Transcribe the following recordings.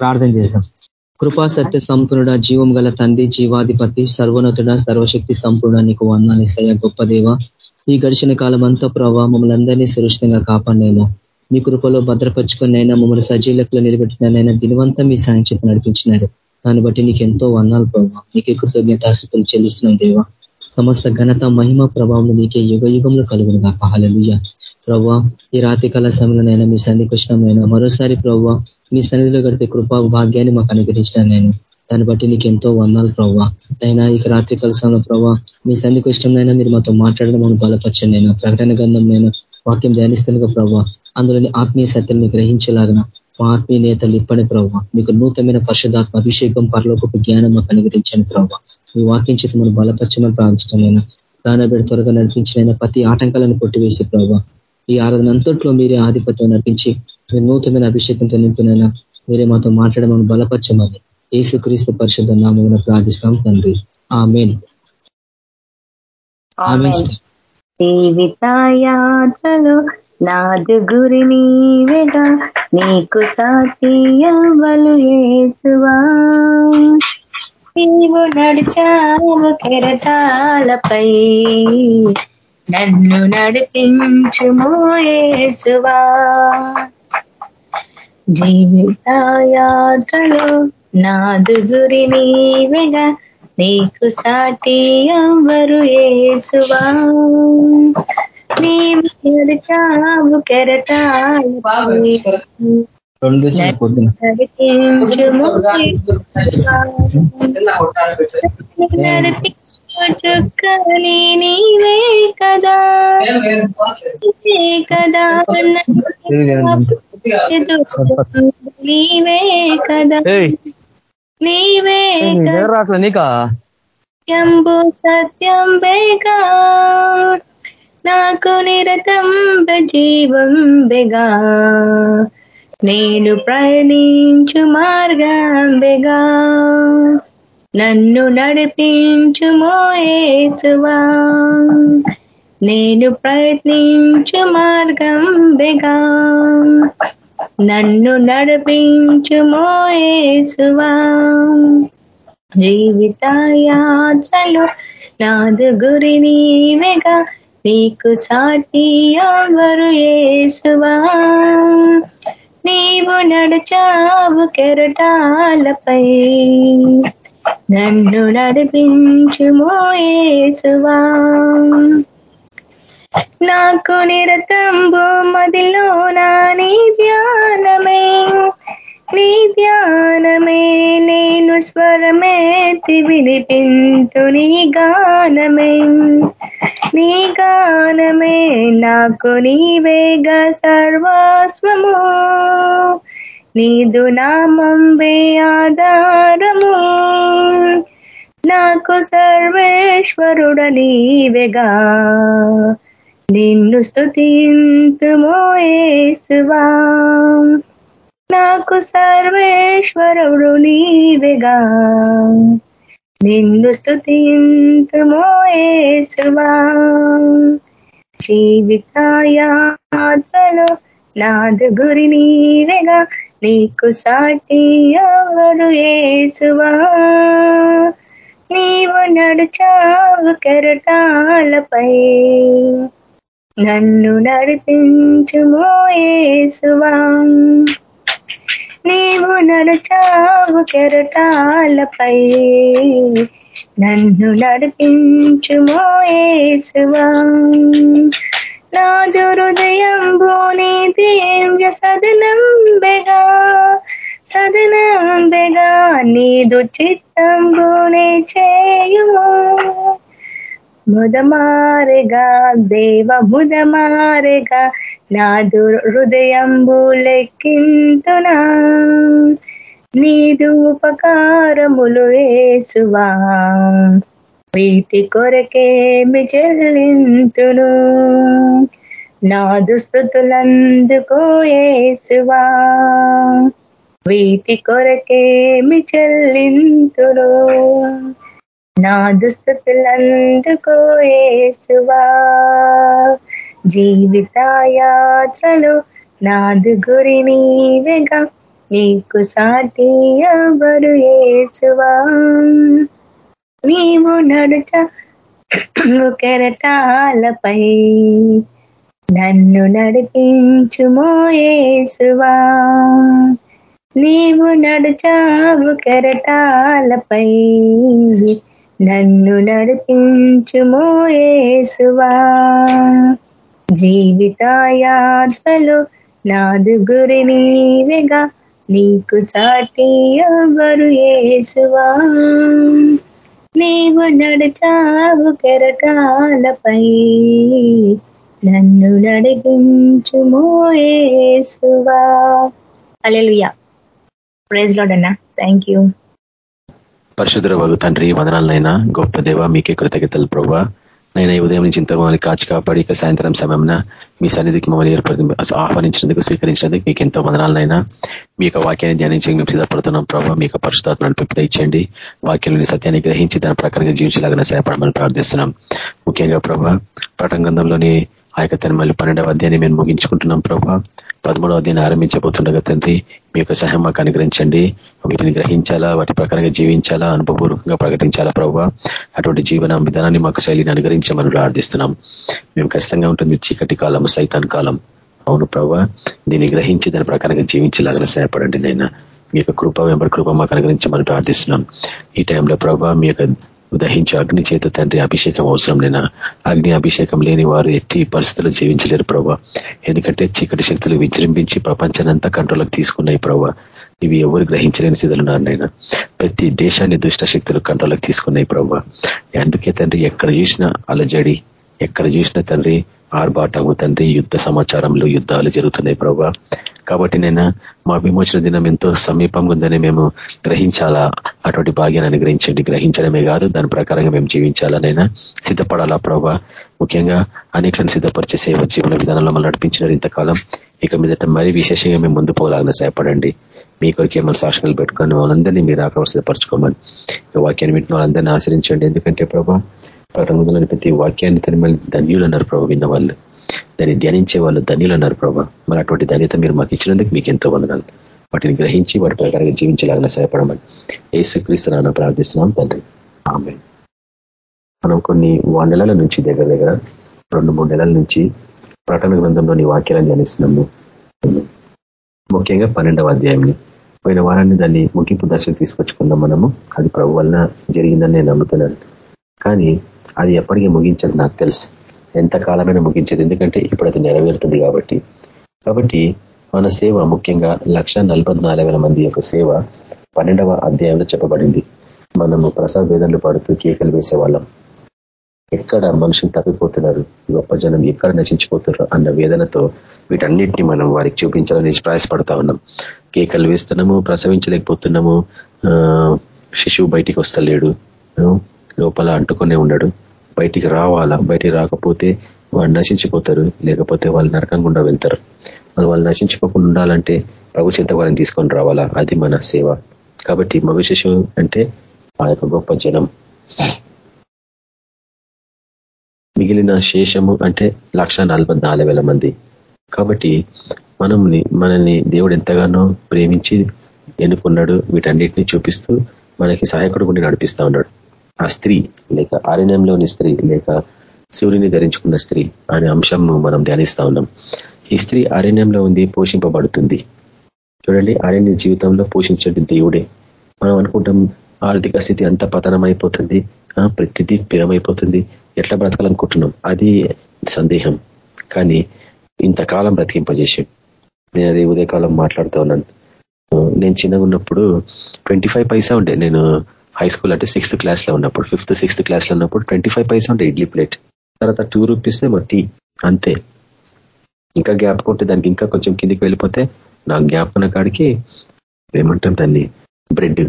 ప్రార్థన చేద్దాం కృపా సత్య సంపూర్ణ జీవం గల తండ్రి జీవాధిపతి సర్వోన్నతుడ సర్వశక్తి సంపూర్ణ నీకు వందాలిస్తాయ గొప్ప దేవ. ఈ గడిచిన కాలం అంతా ప్రభావ మమ్మల్ని అందరినీ సురక్షితంగా కాపాడినైనా. మీ కృపలో భద్రపరుచుకున్నైనా మమ్మల్ని సజీలకులు నిలబెట్టినైనా దినవంతా మీ సాంక్షిత నడిపించినారు. దాన్ని బట్టి నీకు ఎంతో వందాలు ప్రభావ నీకే కృతజ్ఞతాస్థితులు చెల్లిస్తున్నాం దేవా. సమస్త ఘనత మహిమ ప్రభావం నీకే యుగ యుగంలో కలుగును కాక హలలుయ్య ఈ రాత్రి కాల సమయంలోనైనా మీ సన్నిధికి వచ్చినామైనా మరోసారి ప్రవ్వ మీ సన్నిధిలో గడిపే కృపా భాగ్యాన్ని మాకు అనుగ్రహించినాను నేను. దాన్ని బట్టి నీకు ఎంతో వందాలు ప్రభావ అయినా ఇక రాత్రి కలసంలో సమయంలో మీ సన్నిధికి ఇష్టంనైనా మీరు మాతో మాట్లాడడం మనం బలపరచండి నేను. ప్రకటన గంధంనైనా వాక్యం ధ్యానిస్తుండగా ప్రవ్వా అందులోని ఆత్మీయ సత్యం మీకు గ్రహించేలాగిన మా ఆత్మీయ నేతలు ఇప్పని ప్రవ్వ. మీకు నూతనమైన పరిశుధాత్మ అభిషేకం పరలోకపు జ్ఞానం మాకు అనుగ్రహించండి ప్రవ్వ. మీ వాక్యం చేతి మనం బలపరచమని ప్రార్థించడం ప్రాణబెడి త్వరగా నడిపించిన ప్రతి ఆటంకాలను కొట్టివేసి ప్రభావ ఈ ఆరాధన అంతట్లో మీరే ఆధిపత్యం నడిపించి మీరు నూతనమైన అభిషేకంతో నింపినైనా మీరే మాతో మాట్లాడమని బలపరచమని ఏసు క్రీస్తు పరిషత్ నామం ప్రార్థిస్తాం తండ్రి ఆ మెయిన్ జీవితాయాత్రలో నాదు గురి నీవేగా నీకు సాతీయవలు ఏసువా నీవు నడిచావు కెరటాలపై నన్ను నడిపించుము యేసువా. జీవితాయాత్రలో నాదు గురి నీవెగా నీకు సాటి అవ్వరు ఏసువా నీవు కెరటాలు నడిపించు చుక్కని నీవే. కదా. కదా నీవే కదా. నీవే నీకా? సత్యంబు సత్యం బేగా. నాకు నిరతం జీవం బెగా. నేను ప్రయాణించు మార్గం బెగా. నన్ను నడిపించు మోయేసువా నేను ప్రయత్నించు మార్గం బెగా నన్ను నడిపించు మోయేసువా. జీవిత యాత్రలు నాదు గురి నీవేగా. నీకు సాటి ఎవరు ఏసువా? నీవు నడిచావు కెరటాలపై. నన్ను నడిపించు మోయేసువా. నాకు నిరతంబు మదిలో నా నీ ధ్యానమే. నీ ధ్యానమే నేను స్వరమేతి వినిపింతు నీ గానమే. నీ గానమే నాకు నీవేగా సర్వాస్వము నీదు నామంబే ఆధారము. నాకు సర్వేశ్వరుడ నీవెగా నిన్ను స్తుతింతుమోయేసువా నాకు సర్వేశ్వరుడు నీవెగా. నిన్ను స్తుతింతుమోయేసువా జీవితాయాత్రలో నాదు గురి నీవెగా. నీకు సాటి ఎవరు ఏసువా. నీవు నడుచావు కెరటాలపై. నన్ను నడిపించుమోసువా నీవు నడుచావు కెరటాలపై. నన్ను నడిపించుమో నా నాదు హృదయంబోని దివ్య సదనం బెగా సదనం బెగా నీదు చిత్తంబోనే చేయుము. ముదమారెగా దేవ ముదమారెగా నాదు హృదయంబు లెక్కింతునా. నీదు ఉపకారములు వేసువా. వీటి కొరకేమి చెల్లింతును. నా దుస్థుతులందుకో ఏసువా వీటి కొరకేమి చెల్లింతును. నా దుస్థుతులందుకో ఏసువా. జీవితాయాత్రలు నాదు గురి నీవేగా. నీకు సాటి ఎవరు ఏసువా? నీవు నడుచ కెరటాలపై. నన్ను నడిపించుమో ఏసువా. నీవు నడుచావు కెరటాలపై. నన్ను నడిపించుమో ఏసువా జీవిత నాదు గురి నీవేగా నీకు చాటి ఎవరు ఏసువా నీవు నడిచావు కెరటాలపై నన్ను నడిపించుమో ఏసువా అలెలుయా ప్రైజ్ లాడ్ అన్నా. థ్యాంక్ యూ పరిశుద్ధ వగు తండ్రి వదనాలనైనా. గొప్ప దేవ మీకే కృతజ్ఞతలు ప్రభావ నైనా ఈ ఉదయం నుంచి ఇంత మమ్మల్ని కాచి కాపాడి ఇక సాయంత్రం సమయంన మీ సన్నిధికి మమ్మల్ని ఏర్పడి ఆహ్వానించినందుకు స్వీకరించినందుకు మీకు ఎంతో వదనాలనైనా. మీ యొక్క వాక్యాన్ని ధ్యానించి మేము సిద్ధపడుతున్నాం ప్రభావ మీ యొక్క పరిశుధాత్మ నడిపి ఇచ్చండి వాక్యాలని సత్యాన్ని గ్రహించి దాని ప్రకారంగా జీవించలాగా సహాయపడమని ప్రార్థిస్తున్నాం. ముఖ్యంగా ప్రభా గ్రంథంలోని ఆ యొక్క తనమల్లి పన్నెండవ అధ్యాయాన్ని మేము ముగించుకుంటున్నాం ప్రభా. పదమూడవ అధ్యాయాన్ని ఆరంభించబోతుండగా తండ్రి మీ యొక్క సహాయం మాకు అనుగ్రహించండి. వీటిని గ్రహించాలా వాటి ప్రకారంగా జీవించాలా అనుభవపూర్వకంగా ప్రకటించాలా ప్రభావ అటువంటి జీవన విధానాన్ని మాకు శైలిని అనుగ్రహించమని ప్రార్థిస్తున్నాం మేము ఖచ్చితంగా ఉంటుంది చీకటి కాలం సైతాన్ కాలం. అవును ప్రభా దీన్ని గ్రహించి దాని ప్రకారంగా జీవించేలాగా సహాయపడండి నైనా మీ యొక్క కృప వెంబడి కృప మాకు అనుగ్రహించమని ప్రార్థిస్తున్నాం. ఈ టైంలో ప్రభావ మీ యొక్క దహించే అగ్ని చేత తండ్రి అభిషేకం అవసరం లేనా? అగ్ని అభిషేకం లేని వారు ఎట్టి పరిస్థితుల్లో జీవించలేరు ప్రభావ ఎందుకంటే చీకటి శక్తులు విజృంభించి ప్రపంచానంతా కంట్రోల్కి తీసుకున్నాయి ప్రభావ ఇవి ఎవరు గ్రహించలేని స్థితులు నాయన. ప్రతి దేశాన్ని దుష్ట శక్తులు కంట్రోల్కి తీసుకున్నాయి ప్రభావ అందుకే తండ్రి ఎక్కడ చూసినా అలజడి ఎక్కడ చూసినా తండ్రి ఆర్భాటము తండ్రి యుద్ధ సమాచారంలో యుద్ధాలు జరుగుతున్నాయి ప్రభావ కాబట్టి నేను మా విమోచన దినం ఎంతో సమీపంగా ఉందని మేము గ్రహించాలా? అటువంటి భాగ్యాన్ని అనుగ్రహించండి. గ్రహించడమే కాదు దాని ప్రకారంగా మేము జీవించాలనైనా సిద్ధపడాలా ప్రభా? ముఖ్యంగా అనేకలను సిద్ధపరిచే సేవ జీవన విధానంలో మనం నడిపించినారు ఇంతకాలం. ఇక మీదట మరీ విశేషంగా మేము ముందు పోలాగా సహాయపడండి. మీ కొరికి ఏమైనా సాక్షణలు పెట్టుకొని వాళ్ళందరినీ మీరు ఆకలి సిద్ధపరచుకోమని. వాక్యాన్ని వింటున్న వాళ్ళందరినీ ఆశ్రయించండి. ఎందుకంటే ప్రభా ప్రకటన ప్రతి వాక్యాన్ని తన మళ్ళీ ధన్యులు అన్నారు ప్రభు విన్న వాళ్ళు. దాన్ని ధ్యానించే వాళ్ళు ధన్యులు అన్నారు ప్రభా. మరి అటువంటి ధన్యత మీరు మాకు ఇచ్చినందుకు మీకు ఎంతో వందనాలు. వాటిని గ్రహించి వాటి ప్రకారంగా జీవించలాగా సహాయపడమని ఏసుక్రీస్తున్నా ప్రార్థిస్తున్నాం తండ్రి. ఆమె మనం కొన్ని నెలల నుంచి దగ్గర దగ్గర రెండు మూడు నెలల నుంచి ప్రకటన గ్రంథంలోని వాక్యాలను ధ్యానిస్తున్నాము. ముఖ్యంగా పన్నెండవ అధ్యాయంని. పోయిన వారాన్ని దాన్ని ముగింపు దశకు తీసుకొచ్చుకున్నాం మనము. అది ప్రభు వలన జరిగిందని నేను నమ్ముతున్నాను. కానీ అది ఎప్పటికీ ముగించదు నాకు తెలుసు. ఎంతకాలమైనా ముగించేది. ఎందుకంటే ఇప్పుడు అది నెరవేరుతుంది కాబట్టి. కాబట్టి మన సేవ ముఖ్యంగా లక్ష మంది యొక్క సేవ పన్నెండవ అధ్యాయంలో చెప్పబడింది. మనము ప్రసాద్ వేదనలు పాడుతూ కేకలు వేసేవాళ్ళం. ఎక్కడ మనుషులు తప్పిపోతున్నారు? గొప్ప జనం ఎక్కడ నశించిపోతున్నారు అన్న వేదనతో వీటన్నిటిని మనం వారికి చూపించాలని ప్రయాసపడతా ఉన్నాం. కేకలు వేస్తున్నాము ప్రసవించలేకపోతున్నాము శిశువు బయటికి వస్తలేడు లోపల అంటుకునే ఉన్నాడు. బయటికి రావాలా? బయటికి రాకపోతే వాళ్ళు నశించిపోతారు. లేకపోతే వాళ్ళు నరకం గుండా వెళ్తారు. వాళ్ళు వాళ్ళు నశించుకోకుండా ఉండాలంటే ప్రభు చేత వారిని తీసుకొని రావాలా? అది మన సేవ. కాబట్టి మవిశేషం అంటే ఆ యొక్క గొప్ప జనం. మిగిలిన శేషము అంటే లక్ష మంది. కాబట్టి మనల్ని మనల్ని దేవుడు ఎంతగానో ప్రేమించి ఎన్నుకున్నాడు వీటన్నిటిని చూపిస్తూ మనకి సహాయకుడు కూడా నడిపిస్తా ఉన్నాడు. ఆ స్త్రీ లేక అరణ్యంలోని స్త్రీ లేక సూర్యుని ధరించుకున్న స్త్రీ అనే అంశం మనం ధ్యానిస్తా ఉన్నాం. ఈ స్త్రీ అరణ్యంలో ఉంది పోషింపబడుతుంది. చూడండి అరణ్య జీవితంలో పోషించేది దేవుడే. మనం అనుకుంటాం ఆర్థిక స్థితి అంత పతనం అయిపోతుంది ప్రతిదీ పిరమైపోతుంది ఎట్లా బ్రతకాలనుకుంటున్నాం? అది సందేహం. కానీ ఇంతకాలం బ్రతికింపజేసి నేను అది ఉదయకాలం మాట్లాడుతూ ఉన్నాను. నేను చిన్నగా ఉన్నప్పుడు ట్వంటీ పైసా ఉండే. నేను హై స్కూల్ అంటే సిక్స్త్ క్లాస్లో ఉన్నప్పుడు ఫిఫ్త్ సిక్స్త్ క్లాస్లో ఉన్నప్పుడు ట్వంటీ ఫైవ్ పైసా ఉంటే ఇడ్లీ ప్లేట్ తర్వాత టూ రూపీస్ మా టీ అంతే. ఇంకా జ్ఞాపకం ఉంటే దానికి ఇంకా కొంచెం కిందికి వెళ్ళిపోతే నా జ్ఞాపన కాడికి ఏమంటాం దాన్ని? బ్రెడ్.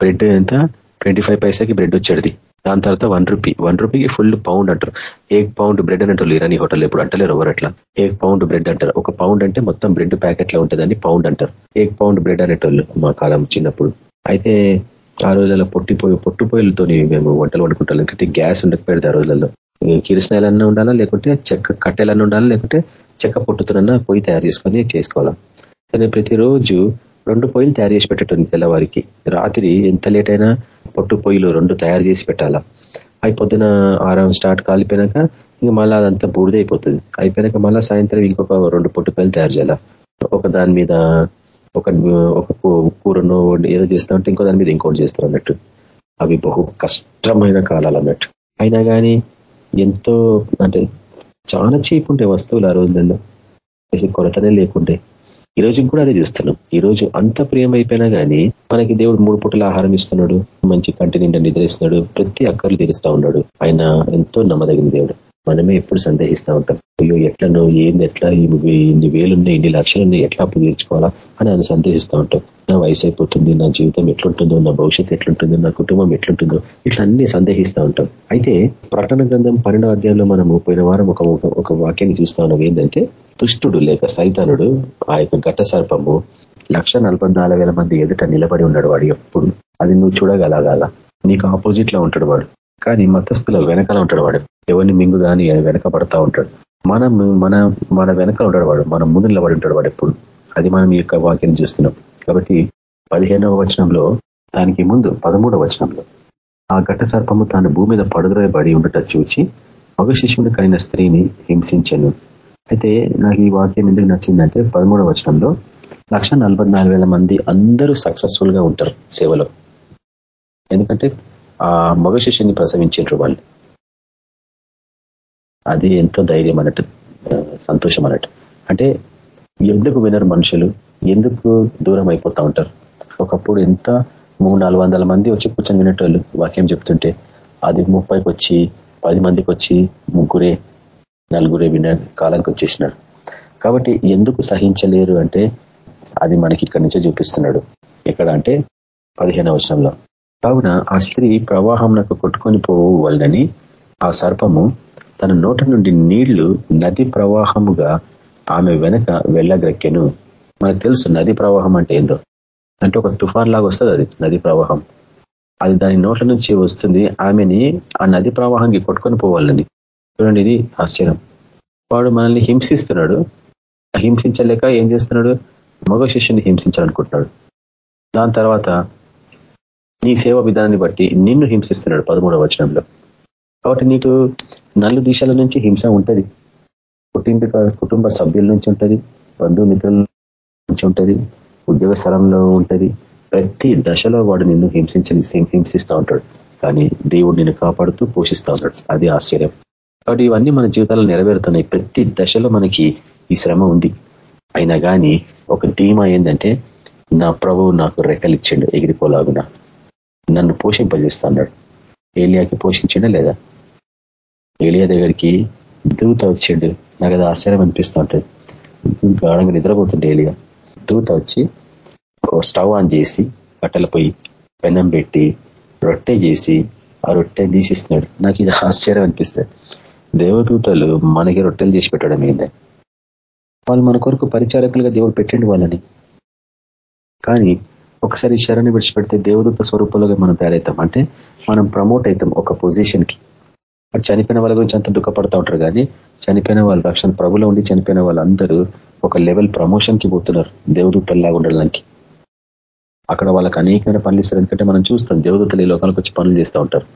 బ్రెడ్ ఎంత? ట్వంటీ ఫైవ్ పైసాకి బ్రెడ్ వచ్చేది. దాని తర్వాత వన్ రూపీ వన్ రూపీకి ఫుల్ పౌండ్ అంటారు. ఏక్ పౌండ్ బ్రెడ్ అని అంటారు ఇరానీ హోటల్ ఎప్పుడు అంటలేరు ఎవరు అట్లా. ఏక్ పౌండ్ బ్రెడ్ అంటారు. ఒక పౌండ్ అంటే మొత్తం బ్రెడ్ ప్యాకెట్లో ఉంటుందని పౌండ్ అంటారు. ఏక్ పౌండ్ బ్రెడ్ అనేటోళ్ళు మా కాలం చిన్నప్పుడు. అయితే ఆ రోజులలో పొట్టిపోయి పొట్టుపోయిలతో మేము వంటలు వండుకుంటాం. లేకపోతే గ్యాస్ ఉండకపోయేది ఆ రోజులలో. కిరసనాయలన్నా ఉండాలా లేకుంటే చెక్క కట్టెలన్నా ఉండాలా లేకుంటే చెక్క పొట్టుతోనన్నా పొయ్యి తయారు చేసుకొని చేసుకోవాలా. కానీ ప్రతిరోజు రెండు పొయ్యిలు తయారు చేసి పెట్టేటుంది తెల్లవారికి. రాత్రి ఎంత లేట్ అయినా పొట్టు పొయ్యిలు రెండు తయారు చేసి పెట్టాలా. అవి పొద్దున ఆరం స్టార్ట్ కాలిపోయినాక ఇంకా మళ్ళీ అదంతా బూడిదైపోతుంది. అయిపోయినాక మళ్ళీ సాయంత్రం ఇంకొక రెండు పొట్టు పొయ్యిలు తయారు చేయాలా. ఒక దాని మీద ఒక ఒక కూరను ఏదో చేస్తా ఉంటే ఇంకో దాని మీద ఇంకోటి చేస్తారు అన్నట్టు. అవి బహు కష్టమైన కాలాలు అన్నట్టు. అయినా కానీ ఎంతో అంటే చాలా చీప్ ఉంటాయి వస్తువులు ఆ రోజులలో. కొరతనే లేకుండే. ఈ రోజు కూడా అదే చూస్తున్నాం. ఈ రోజు అంత ప్రియం అయిపోయినా కానీ మనకి దేవుడు మూడు పూటల ఆహారం ఇస్తున్నాడు. మంచి కంటి నిండా నిద్రిస్తున్నాడు. ప్రతి అక్కర్లు తీరుస్తా ఉన్నాడు. ఆయన ఎంతో నమ్మదగిన దేవుడు. మనమే ఎప్పుడు సందేహిస్తూ ఉంటాం. అయ్యో ఎట్లనో ఏంది ఎట్లా ఇన్ని వేలున్నాయి ఇన్ని లక్షలున్నాయి ఎట్లా అప్పు తీర్చుకోవాలా అని ఆయన సందేహిస్తూ ఉంటాం. నా వయసు అయిపోతుంది నా జీవితం ఎట్లుంటుందో నా భవిష్యత్తు ఎట్లుంటుందో నా కుటుంబం ఎట్లుంటుందో ఇట్లా అన్ని సందేహిస్తూ ఉంటాం. అయితే ప్రకటన గ్రంథం పన్నెండో అధ్యాయంలో మనము పోయిన వారం ఒక ఒక వాక్యాన్ని చూస్తా ఉన్నాం. ఏంటంటే దుష్టుడు లేక సైతానుడు ఆ యొక్క ఘట సర్పము లక్ష మంది ఎదుట నిలబడి ఉన్నాడు వాడు ఎప్పుడు. అది నువ్వు చూడగలగాల? నీకు ఆపోజిట్లో ఉంటాడు వాడు. కానీ మతస్థుల వెనకాల ఉంటాడు వాడు. ఎవరిని మింగుదా అని వెనక పడతా ఉంటాడు. మనం మన మన వెనక ఉంటాడు వాడు. మన ముందు నిలబడి ఉంటాడు వాడు ఎప్పుడు. అది మనం ఈ యొక్క వాక్యం చూస్తున్నాం. కాబట్టి పదిహేనవ వచనంలో దానికి ముందు పదమూడవ వచనంలో ఆ ఘట సర్పము తాను భూమి మీద పడుదరబడి ఉండట చూచి మగ శిష్యుని కలిగిన స్త్రీని హింసించను. అయితే నాకు ఈ వాక్యం ఎందుకు నచ్చిందంటే పదమూడవ వచనంలో లక్ష మంది అందరూ సక్సెస్ఫుల్గా ఉంటారు సేవలో. ఎందుకంటే ఆ మగ శిష్యుని ప్రసవించారు వాళ్ళు. అది ఎంతో ధైర్యం అన్నట్టు సంతోషం అన్నట్టు. అంటే ఎందుకు వినరు మనుషులు? ఎందుకు దూరం అయిపోతా ఉంటారు? ఒకప్పుడు ఎంత మూడు నాలుగు వందల మంది వచ్చి కూర్చొని వినేటోళ్ళు వాక్యం చెప్తుంటే అది ముప్పైకి వచ్చి పది మందికి వచ్చి ముగ్గురే నలుగురే విన కాలానికి వచ్చేసినారు. కాబట్టి ఎందుకు సహించలేరు అంటే అది మనకి ఇక్కడి నుంచే చూపిస్తున్నాడు. ఎక్కడ అంటే పదిహేను వర్షంలో కావున ఆ స్త్రీ ప్రవాహంలో కొట్టుకొని పోవు ఆ సర్పము తన నోట నుండి నీళ్ళు నది ప్రవాహముగా ఆమె వెనక వెళ్ళగ్రక్కెను మనకు తెలుసు నది ప్రవాహం అంటే ఏందో. అంటే ఒక తుఫాన్ లాగా వస్తుంది అది నది ప్రవాహం. అది దాని నోట్ల నుంచి వస్తుంది ఆమెని ఆ నది ప్రవాహానికి కొట్టుకొని పోవాలని. చూడండి ఇది ఆశ్చర్యం. వాడు మనల్ని హింసిస్తున్నాడు. హింసించలేక ఏం చేస్తున్నాడు? మగ శిష్యుని హింసించాలనుకుంటున్నాడు. దాని తర్వాత నీ సేవ విధానాన్ని బట్టి నిన్ను హింసిస్తున్నాడు పదమూడవ వచనంలో. కాబట్టి నీకు నలుగు దిశల నుంచి హింస ఉంటుంది. కుటుంబ కుటుంబ సభ్యుల నుంచి ఉంటుంది బంధుమిత్రుల నుంచి ఉంటుంది ఉద్యోగ స్థలంలో ఉంటుంది. ప్రతి దశలో వాడు నిన్ను హింసించని హింసిస్తూ ఉంటాడు. కానీ దేవుడు నిన్ను కాపాడుతూ పోషిస్తూ ఉంటాడు. అది ఆశ్చర్యం. కాబట్టి ఇవన్నీ మన జీవితాలు నెరవేరుతున్నాయి. ప్రతి దశలో మనకి ఈ శ్రమ ఉంది. అయినా కానీ ఒక ధీమా ఏంటంటే నా ప్రభువు నాకు రెక్కలిచ్చిండు ఎగిరిపోలాగునా. నన్ను పోషింపజేస్తా అన్నాడు ఏలియాకి పోషించడా లేదా? ఏలియా దగ్గరికి దూత వచ్చిండు. నాకు అది ఆశ్చర్యం అనిపిస్తూ ఉంటుంది గాఢంగా నిద్రపోతుండే ఏలియా. దూత వచ్చి స్టవ్ ఆన్ చేసి కట్టెల పోయి పెన్నం పెట్టి రొట్టె చేసి ఆ రొట్టె తీసిస్తున్నాడు. నాకు ఇది ఆశ్చర్యం అనిపిస్తుంది. దేవదూతలు మనకి రొట్టెలు చేసి పెట్టడం ఏందే? వాళ్ళు మన కొరకు పరిచారకులుగా దేవుడు పెట్టండి వాళ్ళని. కానీ ఒకసారి శరణి విడిచిపెడితే దేవదూత స్వరూపంలోగా మనం తయారవుతాం. అంటే మనం ప్రమోట్ అవుతాం ఒక పొజిషన్కి చనిపోయిన వాళ్ళ గురించి అంత దుఃఖపడతా ఉంటారు కానీ చనిపోయిన వాళ్ళు రక్షణ ప్రభులో ఉండి చనిపోయిన వాళ్ళందరూ ఒక లెవెల్ ప్రమోషన్కి పోతున్నారు. దేవదూతల్లాగా ఉండడానికి. అక్కడ వాళ్ళకి అనేకమైన పనులు ఇస్తారు ఎందుకంటే మనం చూస్తాం దేవదూతలు ఈ లోకాలకు వచ్చి పనులు చేస్తూ ఉంటారు.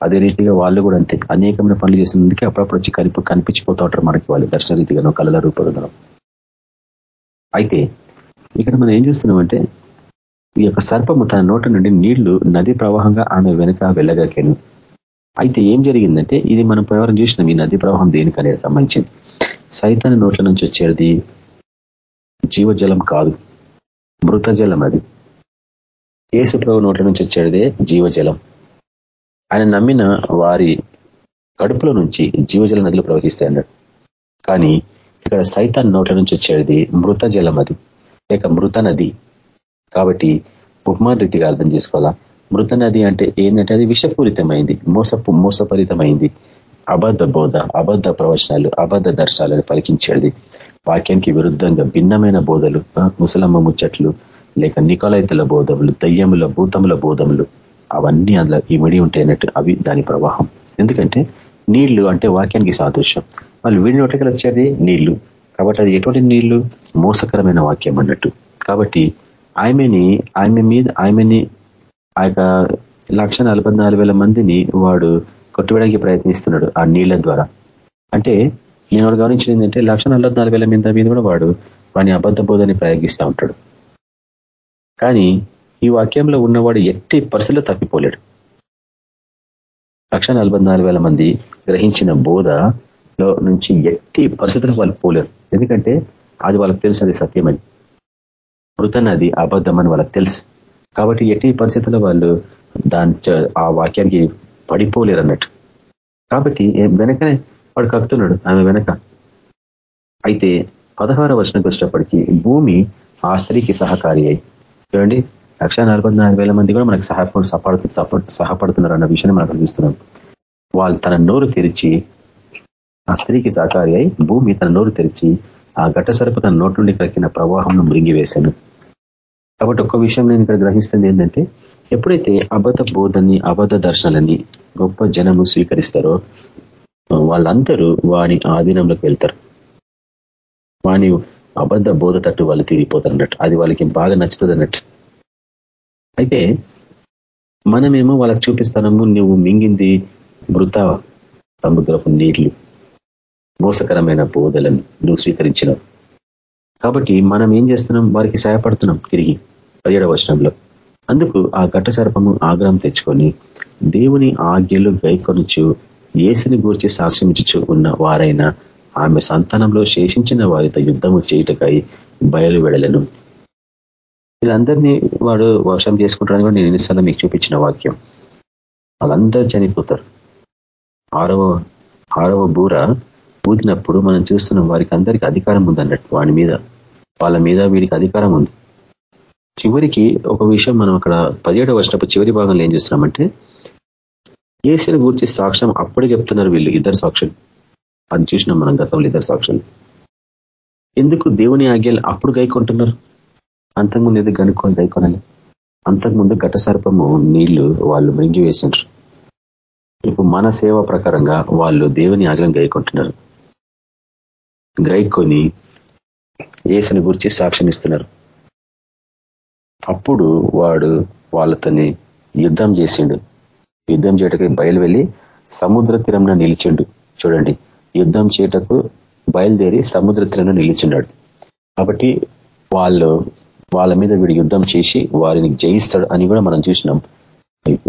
అదే రీతిగా వాళ్ళు కూడా అంతే. అనేకమైన పనులు చేసినందుకే అప్పుడప్పుడు వచ్చి కనిపి కనిపించిపోతూ ఉంటారు మనకి వాళ్ళు. దర్శన రీతిగానో కళల రూపంలో అయితే ఇక్కడ మనం ఏం చూస్తున్నామంటే ఈ యొక్క సర్పము తన నోట నుండి నీళ్ళు నది ప్రవాహంగా ఆమె వెనుక వెళ్ళగలిగాను. అయితే ఏం జరిగిందంటే ఇది మనం ప్రవారం చూసినాం ఈ నది ప్రవాహం దేనికనేది సంబంధించింది. సైతాన్ని నోట్ల నుంచి వచ్చేది జీవజలం కాదు మృతజలం అది. ఏసు ప్రభు నోట్ల నుంచి వచ్చేదే జీవజలం. ఆయన నమ్మిన వారి కడుపులో నుంచి జీవజల నదులు ప్రవహిస్తాయి అన్నాడు కానీ ఇక్కడ సైతాన్ నోట్ల నుంచి వచ్చేది మృతజలం అది. లేక మృత నది. కాబట్టి ఉపమాన రీతిగా అర్థం చేసుకోవాలా? మృత నది అంటే ఏంటంటే అది విషపూరితమైంది మోసపు మోసపరితమైంది. అబద్ధ బోధ అబద్ధ ప్రవచనాలు అబద్ధ దర్శనాలను పలికించేది. వాక్యానికి విరుద్ధంగా భిన్నమైన బోధలు ముసలమ్మ ముచ్చట్లు లేక నికోలైతుల బోధములు దయ్యముల భూతముల బోధములు అవన్నీ అందులో ఇమిడి ఉంటాయన్నట్టు అవి దాని ప్రవాహం. ఎందుకంటే నీళ్ళు అంటే వాక్యానికి సాదృశ్యం. వాళ్ళు వీడి నోటికి వచ్చేది నీళ్ళు. కాబట్టి అది ఎటువంటి నీళ్ళు? మోసకరమైన వాక్యం అన్నట్టు. కాబట్టి ఆమెని ఆమె మీద ఆమెని ఆ యొక్క లక్ష మందిని వాడు కొట్టువేయడానికి ప్రయత్నిస్తున్నాడు ఆ నీళ్ళ ద్వారా. అంటే నేను వాడు గమనించింది ఏంటంటే లక్ష మీద మీద కూడా వాడు వాని అబద్ధ బోధని ప్రయోగిస్తూ ఉంటాడు. కానీ ఈ వాక్యంలో ఉన్నవాడు ఎట్టి పరిస్థితుల్లో తప్పిపోలేడు. లక్ష మంది గ్రహించిన బోధ లో నుంచి ఎట్టి పరిస్థితులు వాళ్ళు పోలేరు. ఎందుకంటే అది వాళ్ళకి తెలుసు అది సత్యమని. మృతనది అబద్ధం అని వాళ్ళకి తెలుసు. కాబట్టి ఎట్టి పరిస్థితుల్లో వాళ్ళు దాని ఆ వాక్యానికి పడిపోలేరు అన్నట్టు. కాబట్టి వెనకనే వాడు కక్కుతున్నాడు ఆమె వెనక. అయితే పదహార వర్షం వచ్చేటప్పటికీ భూమి ఆ స్త్రీకి సహకారి అయి చూడండి లక్ష మంది కూడా మనకు సహాయ సహాపడు సహపడుతున్నారు అన్న విషయాన్ని మనం చూస్తున్నాం వాళ్ళు తన నోరు తెరిచి ఆ స్త్రీకి సహకారి అయి భూమి తన నోరు తెరిచి ఆ ఘట సరపు తన నోటి నుండి కక్కిన ప్రవాహంను మృంగివేశాను. కాబట్టి ఒక్క విషయం నేను ఇక్కడ గ్రహిస్తుంది ఏంటంటే ఎప్పుడైతే అబద్ధ బోధని అబద్ధ దర్శనాలని గొప్ప జనము స్వీకరిస్తారో వాళ్ళందరూ వాని ఆధీనంలోకి వెళ్తారు. వాని అబద్ధ బోధ తట్టు వాళ్ళు తిరిగిపోతారు అన్నట్టు అది వాళ్ళకి బాగా నచ్చుతుంది అన్నట్టు. అయితే మనమేమో వాళ్ళకి చూపిస్తానము నువ్వు మింగింది మృత సముద్రపు నీళ్ళు మోసకరమైన బోధలను నువ్వు స్వీకరించినావు. కాబట్టి మనం ఏం చేస్తున్నాం? వారికి సహాయపడుతున్నాం తిరిగి పదిహేడవ వచనంలో. అందుకు ఆ ఘట సర్పము ఆగ్రహం తెచ్చుకొని దేవుని ఆజ్ఞలు గైకొనుచు ఏసుని గూర్చి సాక్ష్యమిచ్చు ఉన్న వారైన ఆమె సంతానంలో శేషించిన వారితో యుద్ధము చేయుటకై బయలు వెడలను వీళ్ళందరినీ వాడు వర్షం చేసుకుంటారని కూడా నేను ఎన్నిసార్లు మీకు చూపించిన వాక్యం. వాళ్ళందరూ చనిపోతారు. ఆరవ ఆరవ బూర ఊదినప్పుడు మనం చూస్తున్నాం వారికి అందరికీ అధికారం ఉంది అన్నట్టు వాడి మీద. వాళ్ళ మీద వీడికి అధికారం ఉంది. చివరికి ఒక విషయం మనం అక్కడ పదిహేడవ వచ్చినప్పుడు చివరి భాగంలో ఏం చేస్తున్నామంటే ఏసిన గురించి సాక్ష్యం అప్పుడే చెప్తున్నారు వీళ్ళు ఇద్దరు సాక్షులు. అది చూసినాం మనం గతంలో ఇద్దరు సాక్షులు. ఎందుకు దేవుని ఆజ్ఞలు అప్పుడు గైకొంటున్నారు? అంతకుముందు ఏదో గనుక్కొని గైకొనాలి? అంతకుముందు ఘట సర్పము నీళ్ళు వాళ్ళు మృంగి వేసినారు ఇప్పుడు మన సేవ ప్రకారంగా వాళ్ళు దేవుని ఆజ్ఞలను గైకొంటున్నారు. గైకొని ఏసుని గురించి సాక్ష్యం ఇస్తున్నారు అప్పుడు వాడు వాళ్ళతోని యుద్ధం చేసిండు. యుద్ధం చేయటకు బయలు వెళ్ళి సముద్ర తీరంలో నిలిచిండు. చూడండి యుద్ధం చేయటకు బయలుదేరి సముద్ర తీరంలో నిలిచిన్నాడు కాబట్టి వాళ్ళు వాళ్ళ మీద వీడు యుద్ధం చేసి వారిని జయిస్తాడు అని కూడా మనం చూసినాం.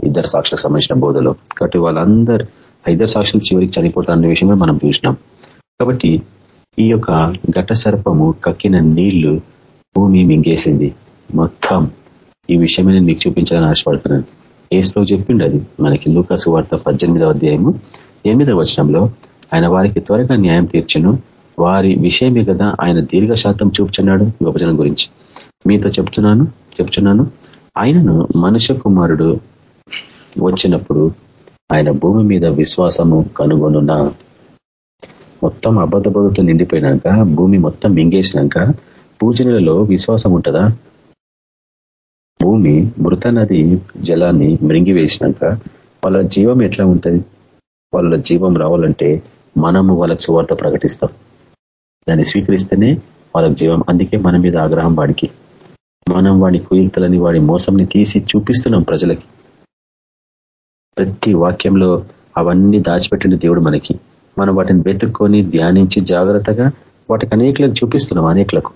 ఇద్దరు సాక్షులకు సంబంధించిన బోధలో. కాబట్టి వాళ్ళందరూ ఇద్దరు సాక్షులు చివరికి చనిపోతారు అనే విషయం మనం చూసినాం. కాబట్టి ఈ యొక్క ఘట సర్పము కక్కిన నీళ్ళు భూమి మింగేసింది. మొత్తం ఈ విషయమే నేను మీకు చూపించాలని ఆశపడుతున్నాను. ఏసులో చెప్పిండు అది. మనకి లూకాసు వార్త పద్దెనిమిదవ అధ్యాయము ఎనిమిదవ వచనంలో ఆయన వారికి త్వరగా న్యాయం తీర్చను. వారి విషయమే కదా ఆయన దీర్ఘ శాతం చూపుచున్నాడు విభజన గురించి. మీతో చెప్తున్నాను చెప్తున్నాను. ఆయనను మనుష్య కుమారుడు వచ్చినప్పుడు ఆయన భూమి మీద విశ్వాసము కనుగొనున్న మొత్తం అబద్ధ బోధతో నిండిపోయినాక భూమి మొత్తం మింగేసినాక పూజనలలో విశ్వాసం ఉంటుందా? భూమి మృత నది జలాన్ని మృంగివేసినాక వాళ్ళ జీవం ఎట్లా ఉంటుంది? వాళ్ళ జీవం రావాలంటే మనము వాళ్ళకి సువార్త ప్రకటిస్తాం. దాన్ని స్వీకరిస్తేనే వాళ్ళకి జీవం. అందుకే మన మీద ఆగ్రహం వాడికి. మనం వాడి కుయితలని వాడి మోసంని తీసి చూపిస్తున్నాం ప్రజలకి. ప్రతి వాక్యంలో అవన్నీ దాచిపెట్టిన దేవుడు మనకి. మనం వాటిని వెతుక్కొని ధ్యానించి జాగ్రత్తగా వాటికి అనేకలకు చూపిస్తున్నాం అనేకలకు.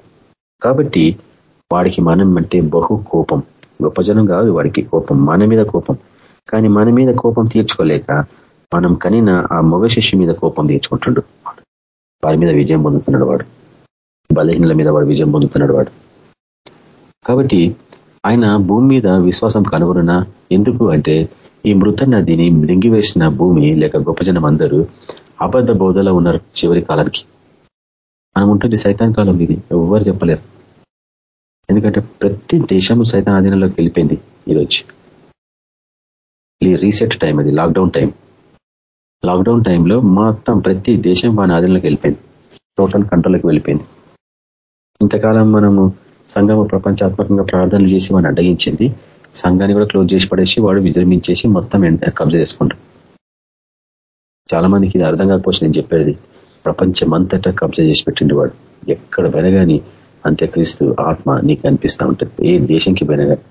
కాబట్టి వాడికి మనం అంటే బహు కోపం. గొప్ప జనం కాదు వాడికి కోపం మన మీద కోపం. కానీ మన మీద కోపం తీర్చుకోలేక మనం కనిన ఆ మగ శిష్యు మీద కోపం తీర్చుకుంటున్నాడు వారి మీద విజయం పొందుతున్నాడు వాడు. బలహీనల మీద వాడు విజయం పొందుతున్నాడు వాడు. కాబట్టి ఆయన భూమి మీద విశ్వాసం కనుగొన ఎందుకు అంటే ఈ మృత నదిని మృంగివేసిన భూమి లేక గొప్ప జనం అందరూ అబద్ధ బోధలో ఉన్నారు చివరి కాలానికి. మనం ఉంటుంది సైతాన్ కాలం ఇది. ఎవ్వరు చెప్పలేరు. ఎందుకంటే ప్రతి దేశము సైతాన్ ఆధీనంలోకి వెళ్ళిపోయింది ఈరోజు. రీసెట్ టైం అది లాక్డౌన్ టైం లాక్డౌన్ టైంలో మొత్తం ప్రతి దేశం వాని ఆధీనంలోకి వెళ్ళిపోయింది. టోటల్ కంట్రోల్కి వెళ్ళిపోయింది. ఇంతకాలం మనము సంఘము ప్రపంచాత్మకంగా ప్రార్థనలు చేసి వాడిని అడ్డగించింది. సంఘాన్ని కూడా క్లోజ్ చేసి పడేసి వాడు విజృంభించేసి మొత్తం కబ్జా చేసుకుంటారు చాలా మందికి ఇది అర్థం కాకపోవచ్చు. నేను చెప్పేది ప్రపంచమంతటా కబ్జా చేసి పెట్టిండు వాడు ఎక్కడ పోయినా అంత్యక్రీస్తు ఆత్మ నీకు అనిపిస్తూ ఉంటుంది. ఏ దేశంకి పోయినా కానీ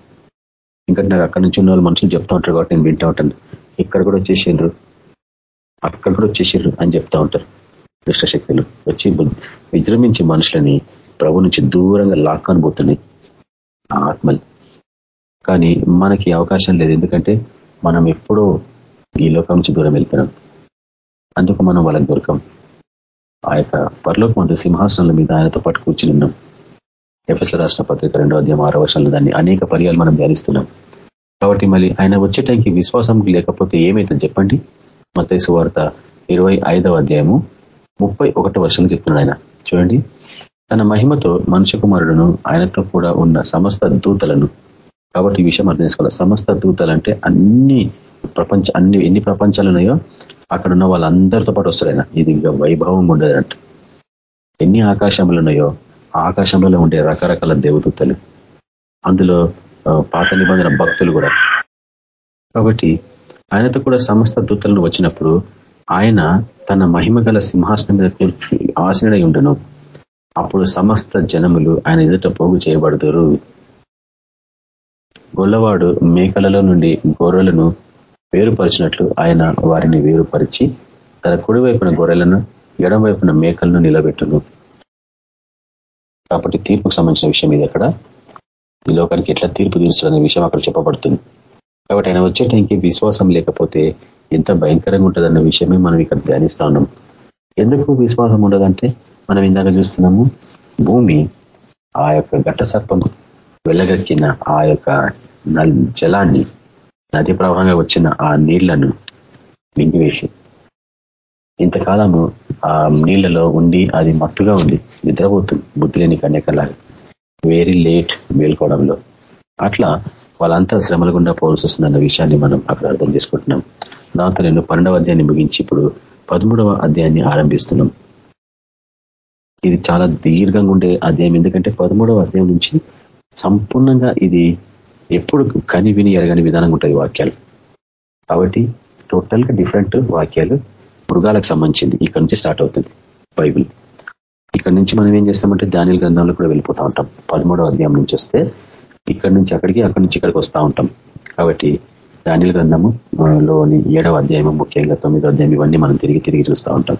ఎందుకంటే నాకు అక్కడి నుంచి ఉన్న వాళ్ళు మనుషులు చెప్తా ఉంటారు కాబట్టి నేను వింటా ఉంటాను. ఇక్కడ కూడా వచ్చేసిండ్రు. అక్కడ కూడా వచ్చేసిండ్రు అని చెప్తా ఉంటారు దుష్టశక్తులు. వచ్చి విజృంభించి మనుషులని ప్రభు నుంచి దూరంగా లాక్కొని పోతున్నాయి ఆ ఆత్మలు కానీ మనకి అవకాశం లేదు. ఎందుకంటే మనం ఎప్పుడో ఈ లోకం నుంచి దూరం వెళ్తున్నాం అందుకు మనం వాళ్ళకి దొరకం ఆ యొక్క పరలోకి మంది సింహాసనాల మీద ఆయనతో పాటు కూర్చుని ఉన్నాం. ఎఫ్ఎస్ రాష్ట్ర పత్రిక రెండో అధ్యాయం ఆరో వర్షాలు దాన్ని అనేక పర్యాలు మనం ధ్యానిస్తున్నాం. కాబట్టి మళ్ళీ ఆయన వచ్చే టైంకి విశ్వాసం లేకపోతే ఏమైతుంది చెప్పండి. మతేసు వార్త ఇరవై ఐదవ అధ్యాయము ముప్పై ఒకటో వర్షాలు చెప్తున్నాడు ఆయన. చూడండి. తన మహిమతో మనుష్య కుమారుడును ఆయనతో కూడా ఉన్న సమస్త దూతలను కాబట్టి ఈ విషయం అర్థం చేసుకోవాలి. సమస్త దూతలు అంటే అన్ని ప్రపంచ అన్ని ఎన్ని ప్రపంచాలు ఉన్నాయో అక్కడ ఉన్న వాళ్ళందరితో పాటు వస్తారైనా ఇది ఇంకా వైభవం ఉండదంట ఎన్ని ఆకాశములు ఉన్నాయో ఆ ఆకాశంలో ఉండే రకరకాల దేవదూతలు. అందులో పాత నిబంధన భక్తులు కూడా. కాబట్టి ఆయనతో కూడా సమస్త దూతలను వచ్చినప్పుడు ఆయన తన మహిమ గల సింహాసనం మీద కూర్చు ఆసనుడై ఉండను. అప్పుడు సమస్త జనములు ఆయన ఎదుట పోగు చేయబడతారు గొల్లవాడు మేకలలో నుండి గొర్రెలను వేరుపరిచినట్లు ఆయన వారిని వేరుపరిచి తన కుడివైపున గొర్రెలను ఎడమవైపున మేకలను నిలబెట్టును. కాబట్టి తీర్పుకు సంబంధించిన విషయం ఇది అక్కడ. ఈ లోకానికి ఎట్లా తీర్పు తీరుస్తాడనే విషయం అక్కడ చెప్పబడుతుంది. కాబట్టి ఆయన వచ్చే టైంకి విశ్వాసం లేకపోతే ఎంత భయంకరంగా ఉంటుందన్న విషయమే మనం ఇక్కడ ధ్యానిస్తా ఉన్నాం. ఎందుకు విశ్వాసం ఉండదంటే మనం ఇందాక చూస్తున్నాము భూమి ఆ యొక్క ఘట్ట సర్పం వెళ్ళగక్కిన ఆ యొక్క జలాన్ని నది ప్రవాహంగా వచ్చిన ఆ నీళ్ళను మింగివేసి ఇంతకాలము ఆ నీళ్ళలో ఉండి అది మత్తుగా ఉంది నిద్రపోతుంది బుద్ధి లేని కన్యకలాగా వెరీ లేట్ మేల్కోవడంలో. అట్లా వాళ్ళంతా శ్రమల గుండా పోవాల్సి వస్తుందన్న విషయాన్ని మనం అక్కడ అర్థం చేసుకుంటున్నాం. దాంతో నేను పన్నెండవ అధ్యాయాన్ని ముగించి ఇప్పుడు పదమూడవ అధ్యాయాన్ని ఆరంభిస్తున్నాం. ఇది చాలా దీర్ఘంగా ఉండే అధ్యాయం. ఎందుకంటే పదమూడవ అధ్యాయం నుంచి సంపూర్ణంగా ఇది ఎప్పుడు కని విని ఎరగని విధానంగా ఉంటుంది వాక్యాలు. కాబట్టి టోటల్గా డిఫరెంట్ వాక్యాలు మృగాలకు సంబంధించింది. ఇక్కడ నుంచి స్టార్ట్ అవుతుంది బైబిల్. ఇక్కడ నుంచి మనం ఏం చేస్తామంటే ధాన్యాల గ్రంథంలో కూడా వెళ్ళిపోతూ ఉంటాం. పదమూడవ అధ్యాయం నుంచి వస్తే ఇక్కడ నుంచి అక్కడికి అక్కడి నుంచి ఇక్కడికి వస్తూ ఉంటాం. కాబట్టి ధాన్యాల గ్రంథము లోని ఏడవ అధ్యాయము ముఖ్యంగా తొమ్మిదో అధ్యాయం ఇవన్నీ మనం తిరిగి తిరిగి చూస్తూ ఉంటాం.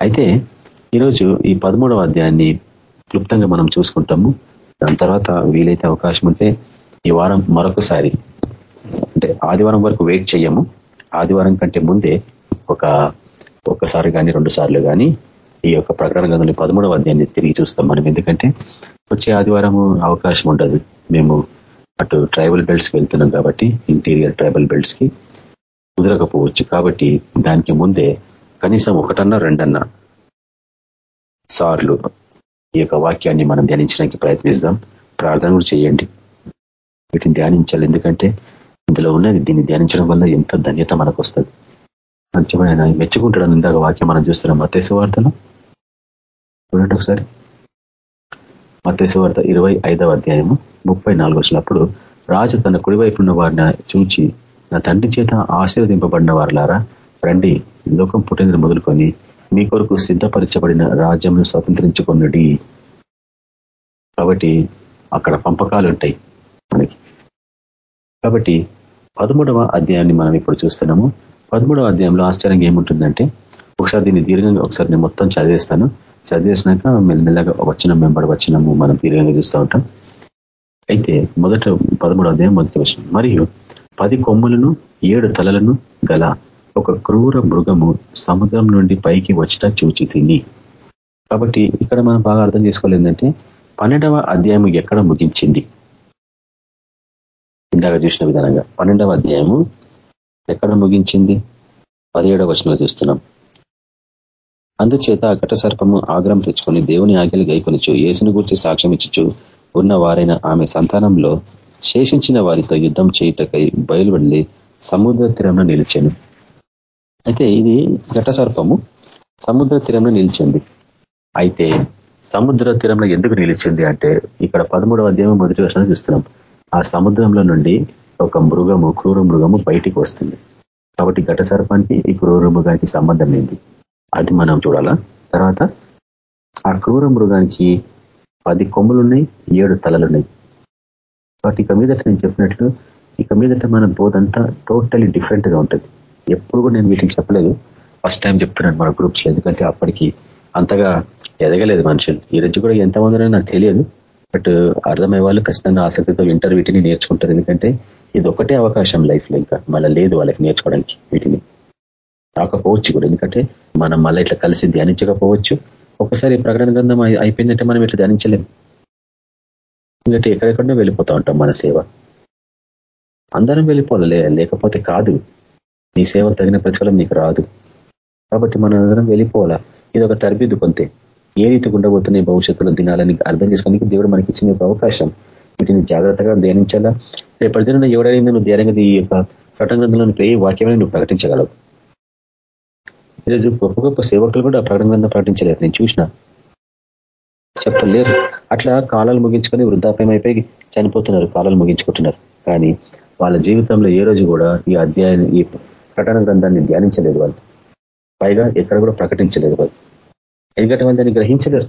అయితే ఈరోజు ఈ పదమూడవ అధ్యాయాన్ని క్లుప్తంగా మనం చూసుకుంటాము. దాని తర్వాత వీలైతే అవకాశం ఉంటే ఈ వారం మరొకసారి. అంటే ఆదివారం వరకు వెయిట్ చేయము ఆదివారం కంటే ముందే ఒక ఒక్కసారి కానీ రెండు సార్లు కానీ ఈ యొక్క ప్రకటన గదులు పదమూడవ అధ్యాయాన్ని తిరిగి చూస్తాం మనం. ఎందుకంటే వచ్చే ఆదివారం అవకాశం ఉండదు. మేము అటు ట్రైబల్ బెల్ట్స్కి వెళ్తున్నాం కాబట్టి ఇంటీరియర్ ట్రైబల్ బెల్ట్స్కి కుదరకపోవచ్చు. కాబట్టి దానికి ముందే కనీసం ఒకటన్నా రెండన్నా సార్లు ఈ యొక్క వాక్యాన్ని మనం ధ్యానించడానికి ప్రయత్నిస్తాం. ప్రార్థన కూడా చేయండి. వీటిని ధ్యానించాలి. ఎందుకంటే ఇందులో ఉన్నది దీన్ని ధ్యానించడం వల్ల ఎంత ధన్యత మనకు వస్తుంది మంచిగా ఆయన మెచ్చుకుంటాడు ఇందాక వాక్యం మనం చూస్తున్నాం. మతేశ వార్తలో? చూడండి ఒకసారి. మతేశ వార్త ఇరవై ఐదవ అధ్యాయము ముప్పై నాలుగు వచ్చినప్పుడు రాజు తన కుడివైపు ఉన్న వారిని చూచి నా తండ్రి చేత ఆశీర్వదింపబడిన వారులారా రండి లోకం పుట్టిందని మొదలుకొని మీ కొరకు సిద్ధపరచబడిన రాజ్యంను స్వతంత్రించుకున్నది కాబట్టి అక్కడ పంపకాలు ఉంటాయి మనకి కాబట్టి పదమూడవ అధ్యాయాన్ని మనం ఇప్పుడు చూస్తున్నాము. పదమూడవ అధ్యాయంలో ఆశ్చర్యంగా ఏముంటుందంటే ఒకసారి దీన్ని దీర్ఘంగా ఒకసారి నేను మొత్తం చదివేస్తాను. చదివేసినాక మెల్లమెల్లగా వచ్చిన మెంబర్ వచ్చినము మనం దీర్ఘంగా చూస్తూ ఉంటాం. అయితే మొదట పదమూడవ అధ్యాయం మొదటి వచ్చిన మరియు పది కొమ్ములను ఏడు తలలను గల ఒక క్రూర మృగము సముద్రం నుండి పైకి వచ్చిట చూచి తిని. కాబట్టి ఇక్కడ మనం బాగా అర్థం చేసుకోవాలి ఏంటంటే పన్నెండవ అధ్యాయం ఎక్కడ ముగించింది? ఇందాక చూసిన విధానంగా. పన్నెండవ అధ్యాయము ఎక్కడ ముగించింది? పదిహేడవ వచనంలో చూస్తున్నాం. అందుచేత ఆ ఘట సర్పము ఆగ్రహం తెచ్చుకొని దేవుని ఆజ్ఞలు గైకొనిచ్చు ఏసుని గురించి సాక్ష్యం ఇచ్చు ఉన్న వారైన ఆమె సంతానంలో శేషించిన వారితో యుద్ధం చేయుటకై బయలువెళ్ళి సముద్ర తీరంలో నిలిచాను. అయితే ఇది ఘట సర్పము. సముద్ర తీరంలో నిలిచింది. అయితే సముద్ర తీరంలో ఎందుకు నిలిచింది అంటే ఇక్కడ పదమూడవ అధ్యాయం మొదటి వర్షాలు చూస్తున్నాం. ఆ సముద్రంలో నుండి ఒక మృగము క్రూర మృగము బయటికి వస్తుంది. కాబట్టి ఘట సర్పానికి ఈ క్రూర మృగానికి సంబంధం ఏంది అది మనం చూడాలా? తర్వాత ఆ క్రూర మృగానికి పది కొమ్ములున్నాయి ఏడు తలలున్నాయి. కాబట్టి ఇక మీదట నేను చెప్పినట్లు ఇక మీదట మన బోధంతా టోటలీ డిఫరెంట్గా ఉంటుంది. ఎప్పుడు కూడా నేను వీటికి చెప్పలేదు. ఫస్ట్ టైం చెప్తున్నాను మన గ్రూప్స్లో ఎందుకంటే అప్పటికి అంతగా ఎదగలేదు మనుషులు. ఈ రోజు కూడా ఎంతమంది నాకు తెలియదు. బట్ అర్థమయ్యే వాళ్ళు ఖచ్చితంగా ఆసక్తితో వింటారు వీటిని నేర్చుకుంటారు. ఎందుకంటే ఇది ఒకటే అవకాశం లైఫ్లో ఇంకా. మళ్ళీ లేదు వాళ్ళకి నేర్చుకోవడానికి వీటిని. రాకపోవచ్చు కూడా. ఎందుకంటే మనం మళ్ళీ ఇట్లా కలిసి ధ్యానించకపోవచ్చు. ఒకసారి ప్రకటన గ్రంథం అయిపోయిందంటే మనం ఇట్లా ధ్యానించలేం. ఎందుకంటే ఎక్కడెక్కడో వెళ్ళిపోతూ ఉంటాం మన సేవ. అందరం వెళ్ళిపోవాలి. లేకపోతే కాదు. నీ సేవ తగిన ప్రతిఫలం నీకు రాదు. కాబట్టి మనం అందరం వెళ్ళిపోవాలా? ఇది ఒక తరబిద్దు కొంతే ఏ రీతి ఉండబోతున్నాయి భవిష్యత్తులో దినాలని అర్థం చేసుకోవడానికి దేవుడు మనకి ఇచ్చిన అవకాశం. వీటిని జాగ్రత్తగా ధ్యానించాలా? రేపటి దిన ఎవడైనా నువ్వు ధ్యానంగా ఈ యొక్క ప్రకటన గ్రంథంలో ఏ వాక్యమైన నువ్వు ప్రకటించగలవు. ఈరోజు గొప్ప గొప్ప సేవకులు కూడా ప్రకటన గ్రంథం ప్రకటించలేదు. నేను చూసిన. చెప్పలేరు. అట్లా కాలాలు ముగించుకొని వృద్ధాప్యం అయిపోయి చనిపోతున్నారు. కాలాలు ముగించుకుంటున్నారు. కానీ వాళ్ళ జీవితంలో ఏ రోజు కూడా ఈ అధ్యాయాన్ని ఈ ప్రకటన గ్రంథాన్ని ధ్యానించలేదు వాళ్ళు. పైగా ఎక్కడ కూడా ప్రకటించలేదు వాళ్ళు. ఎందుకంటే వాళ్ళు దాన్ని గ్రహించలేరు.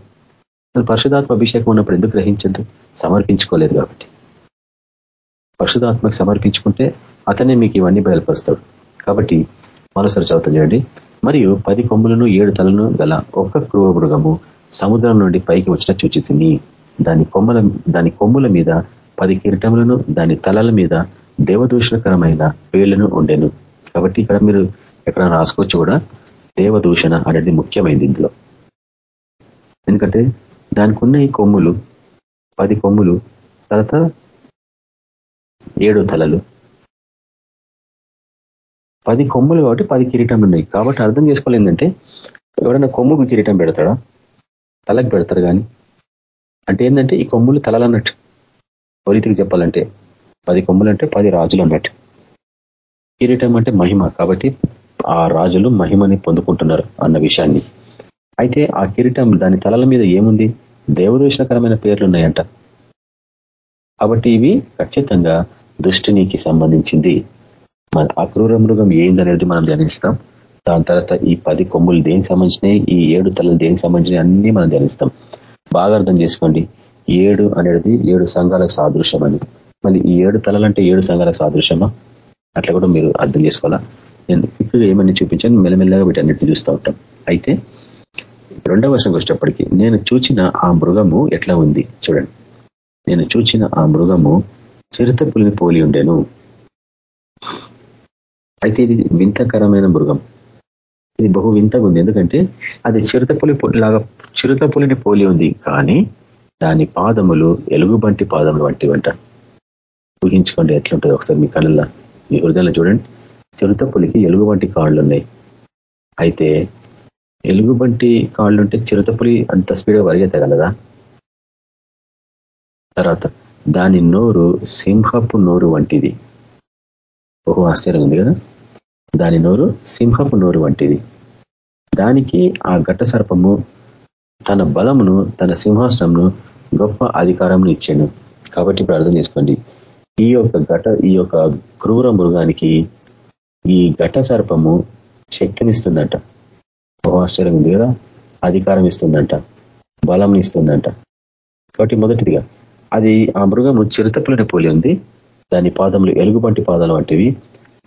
పరిశుధాత్మ అభిషేకం ఉన్నప్పుడు ఎందుకు గ్రహించద్దు? సమర్పించుకోలేదు కాబట్టి. పరిశుధాత్మకు సమర్పించుకుంటే అతనే మీకు ఇవన్నీ బయలుపరుస్తాడు. కాబట్టి మరోసారి చదువుతాం చూడండి. మరియు పది కొమ్ములను ఏడు తలను గల ఒక్క క్రూవ మృగము సముద్రం నుండి పైకి వచ్చిన చూచితిని దాని కొమ్మల దాని కొమ్ముల మీద పది కిరీటములను దాని తలల మీద దేవదూషణకరమైన పేర్లను ఉండెను. కాబట్టి ఇక్కడ మీరు ఎక్కడ రాసుకోవచ్చు కూడా దేవదూషణ అనేది ముఖ్యమైనది ఇందులో. ఎందుకంటే దానికి ఉన్న ఈ కొమ్ములు పది కొమ్ములు తర్వాత ఏడు తలలు. పది కొమ్ములు కాబట్టి పది కిరీటం ఉన్నాయి. కాబట్టి అర్థం చేసుకోవాలి ఏంటంటే ఎవరైనా కొమ్ముకు కిరీటం పెడతాడా? తలకు పెడతారు కానీ. అంటే ఏంటంటే ఈ కొమ్ములు తలలు అన్నట్టు. రీతికి చెప్పాలంటే పది కొమ్ములు అంటే పది రాజులు అన్నట్టు. కిరీటం అంటే మహిమ. కాబట్టి ఆ రాజులు మహిమని పొందుకుంటున్నారు అన్న విషయాన్ని. అయితే ఆ కిరీటం దాని తలల మీద ఏముంది? దేవదూషణకరమైన పేర్లు ఉన్నాయంట కాబట్టి ఇవి ఖచ్చితంగా దృష్టినికి సంబంధించింది. మన అక్రూర మృగం ఏందనేది మనం ధ్యానిస్తాం. దాని తర్వాత ఈ పది కొమ్ములు దేనికి సంబంధించినవి ఈ ఏడు తలలు దేనికి సంబంధించినవి అన్ని మనం ధ్యానిస్తాం. బాగా అర్థం చేసుకోండి. ఏడు అనేది ఏడు సంఘాలకు సాదృశ్యం అని మళ్ళీ ఈ ఏడు తలలంటే ఏడు సంఘాలకు సాదృశ్యమా? అట్లా కూడా మీరు అర్థం చేసుకోవాలా? నేను ఇక్కడ ఏమని చూపించాను? మెల్లమెల్లగా వీటన్నిటిని చూస్తూ ఉంటాం. అయితే రెండవ వర్షంకి వచ్చేటప్పటికి నేను చూచిన ఆ మృగము ఎట్లా ఉంది? చూడండి. నేను చూచిన ఆ మృగము చిరుత పులిని పోలి ఉండేను. అయితే ఇది వింతకరమైన మృగం. ఇది బహు వింతగా ఉంది. ఎందుకంటే అది చిరుతపులి లాగా చిరుత పులిని పోలి ఉంది. కానీ దాని పాదములు ఎలుగుబంటి పాదములు వంటివంట. ఊహించుకోండి ఎట్లుంటుంది ఒకసారి మీ కళ్ళల్లో మీ హృదయంలో చూడండి. చిరుత పులికి ఎలుగు ఎలుగుబంటి కాళ్ళు ఉన్నాయి అయితే ఎలుగుబంటి కాళ్ళు ఉంటే చిరుతపులి అంత స్పీడ్గా పరిగెత్తగలదా? తర్వాత దాని నోరు సింహపు నోరు వంటిది. బహు ఆశ్చర్యం ఉంది కదా? దాని నోరు సింహపు నోరు వంటిది. దానికి ఆ ఘట సర్పము తన బలమును తన సింహాసనంను గొప్ప అధికారంను ఇచ్చాను కాబట్టి ఇప్పుడు అర్థం చేసుకోండి. ఈ యొక్క ఘట ఈ యొక్క క్రూర మృగానికి ఈ ఘట సర్పము శక్తినిస్తుందంట. బహు ఆశ్చర్యం ఉంది కదా అధికారం ఇస్తుందంట బలం ఇస్తుందంట. కాబట్టి మొదటిదిగా అది ఆ మృగము చిరుతపులని పోలి ఉంది. దాని పాదములు ఎలుగుబంటి పాదాలు వంటివి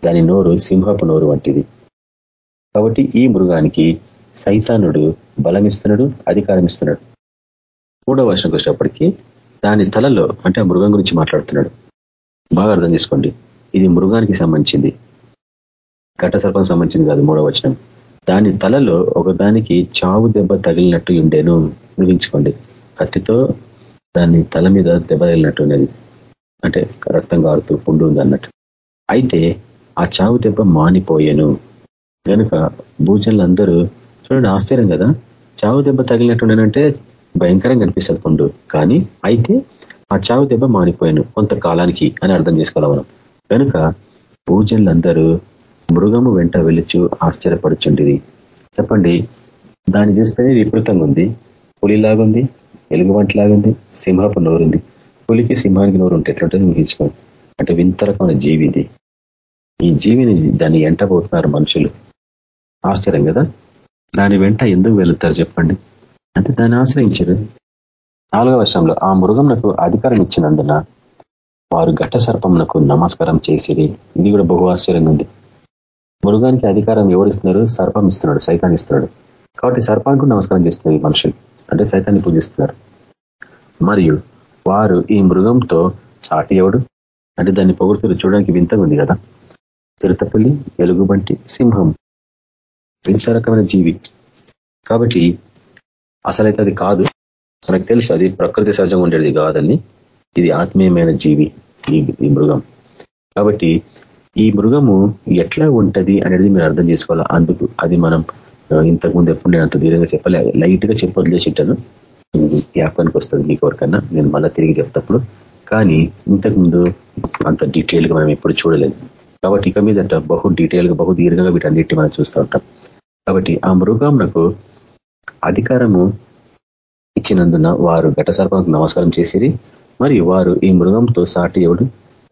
దాని నోరు సింహపు నోరు వంటిది. కాబట్టి ఈ మృగానికి సైతానుడు బలమిస్తున్నాడు అధికారం ఇస్తున్నాడు మూడవ వర్షంకి వచ్చేటప్పటికీ దాని తలలో అంటే ఆ మృగం గురించి మాట్లాడుతున్నాడు. బాగా అర్థం చేసుకోండి. ఇది మృగానికి సంబంధించింది. ఘట సర్పం సంబంధించింది కాదు మూడవ వచనం. దాని తలలో ఒకదానికి చావు దెబ్బ తగిలినట్టు ఉండేను. ఊహించుకోండి కత్తితో దాని తల మీద దెబ్బ తగిలినట్టు ఉన్నది. అంటే రక్తం కారుతూ పుండు ఉంది అన్నట్టు. అయితే ఆ చావు దెబ్బ మానిపోయాను. కనుక భూజనులందరూ చూడండి ఆశ్చర్యం కదా. చావు దెబ్బ తగిలినట్టుండేనంటే భయంకరంగా కనిపిస్తుంది పుండు. కానీ అయితే ఆ చావు దెబ్బ మానిపోయాను కొంతకాలానికి అని అర్థం చేసుకోవాలి మనం. కనుక భూజనులందరూ మృగము వెంట వెలుచు ఆశ్చర్యపడుచుండేది చెప్పండి దాన్ని చూస్తేనే విపరీతంగా ఉంది పులిలాగుంది ఎలుగుబంటిలాగుంది సింహపు నోరుంది. పులికి సింహానికి నోరు ఉంటే ఎట్లుంటుంది ఊహించుకోండి అంటే వింత రకమైన జీవి ఇది ఈ జీవిని దాన్ని ఎంటబోతున్నారు మనుషులు. ఆశ్చర్యం కదా? దాని వెంట ఎందుకు వెళుతారు చెప్పండి. అంటే దాన్ని ఆశ్రయించారు. నాలుగవ వర్షంలో ఆ మృగం నాకు అధికారం ఇచ్చినందున వారు ఘట్ట సర్పంనకు నమస్కారం చేసిరి. ఇది కూడా బహు ఆశ్చర్యంగా ఉంది మృగానికి అధికారం ఎవరిస్తున్నారు? సర్పం ఇస్తున్నాడు సైతాన్ని ఇస్తున్నాడు. కాబట్టి సర్పానికి నమస్కారం చేస్తున్నారు ఈ మనుషులు. అంటే సైతాన్ని పూజిస్తున్నారు. మరియు వారు ఈ మృగంతో సాటి ఎవడు? అంటే దాన్ని పొగుడుతులు చూడడానికి వింతగా ఉంది కదా. తిరుతపల్లి ఎలుగుబంటి సింహం. రకమైన జీవి. కాబట్టి అసలైతే అది కాదు. మనకు తెలుసు అది ప్రకృతి సహజంగా ఉండేది కాదని. ఇది ఆత్మీయమైన జీవి ఈ మృగం. కాబట్టి ఈ మృగము ఎట్లా ఉంటది అనేది మీరు అర్థం చేసుకోవాలి. అందుకు అది మనం ఇంతకుముందు ఎప్పుడు నేను అంత ధీరంగా చెప్పలే లైట్గా చెప్పి వదిలేసింటాను. జ్ఞాపకానికి వస్తుంది మీకు ఎవరికన్నా నేను మళ్ళీ తిరిగి చెప్తప్పుడు. కానీ ఇంతకుముందు అంత డీటెయిల్గా మనం ఎప్పుడు చూడలేదు. కాబట్టి ఇక మీదట బహు డీటెయిల్గా బహు దీర్ఘంగా వీటన్నిటి మనం చూస్తూ ఉంటాం. కాబట్టి ఆ మృగం నాకు అధికారము ఇచ్చినందున వారు ఘటసర్పకు నమస్కారం చేసిరి. మరియు వారు ఈ మృగంతో సాటి ఎవడు?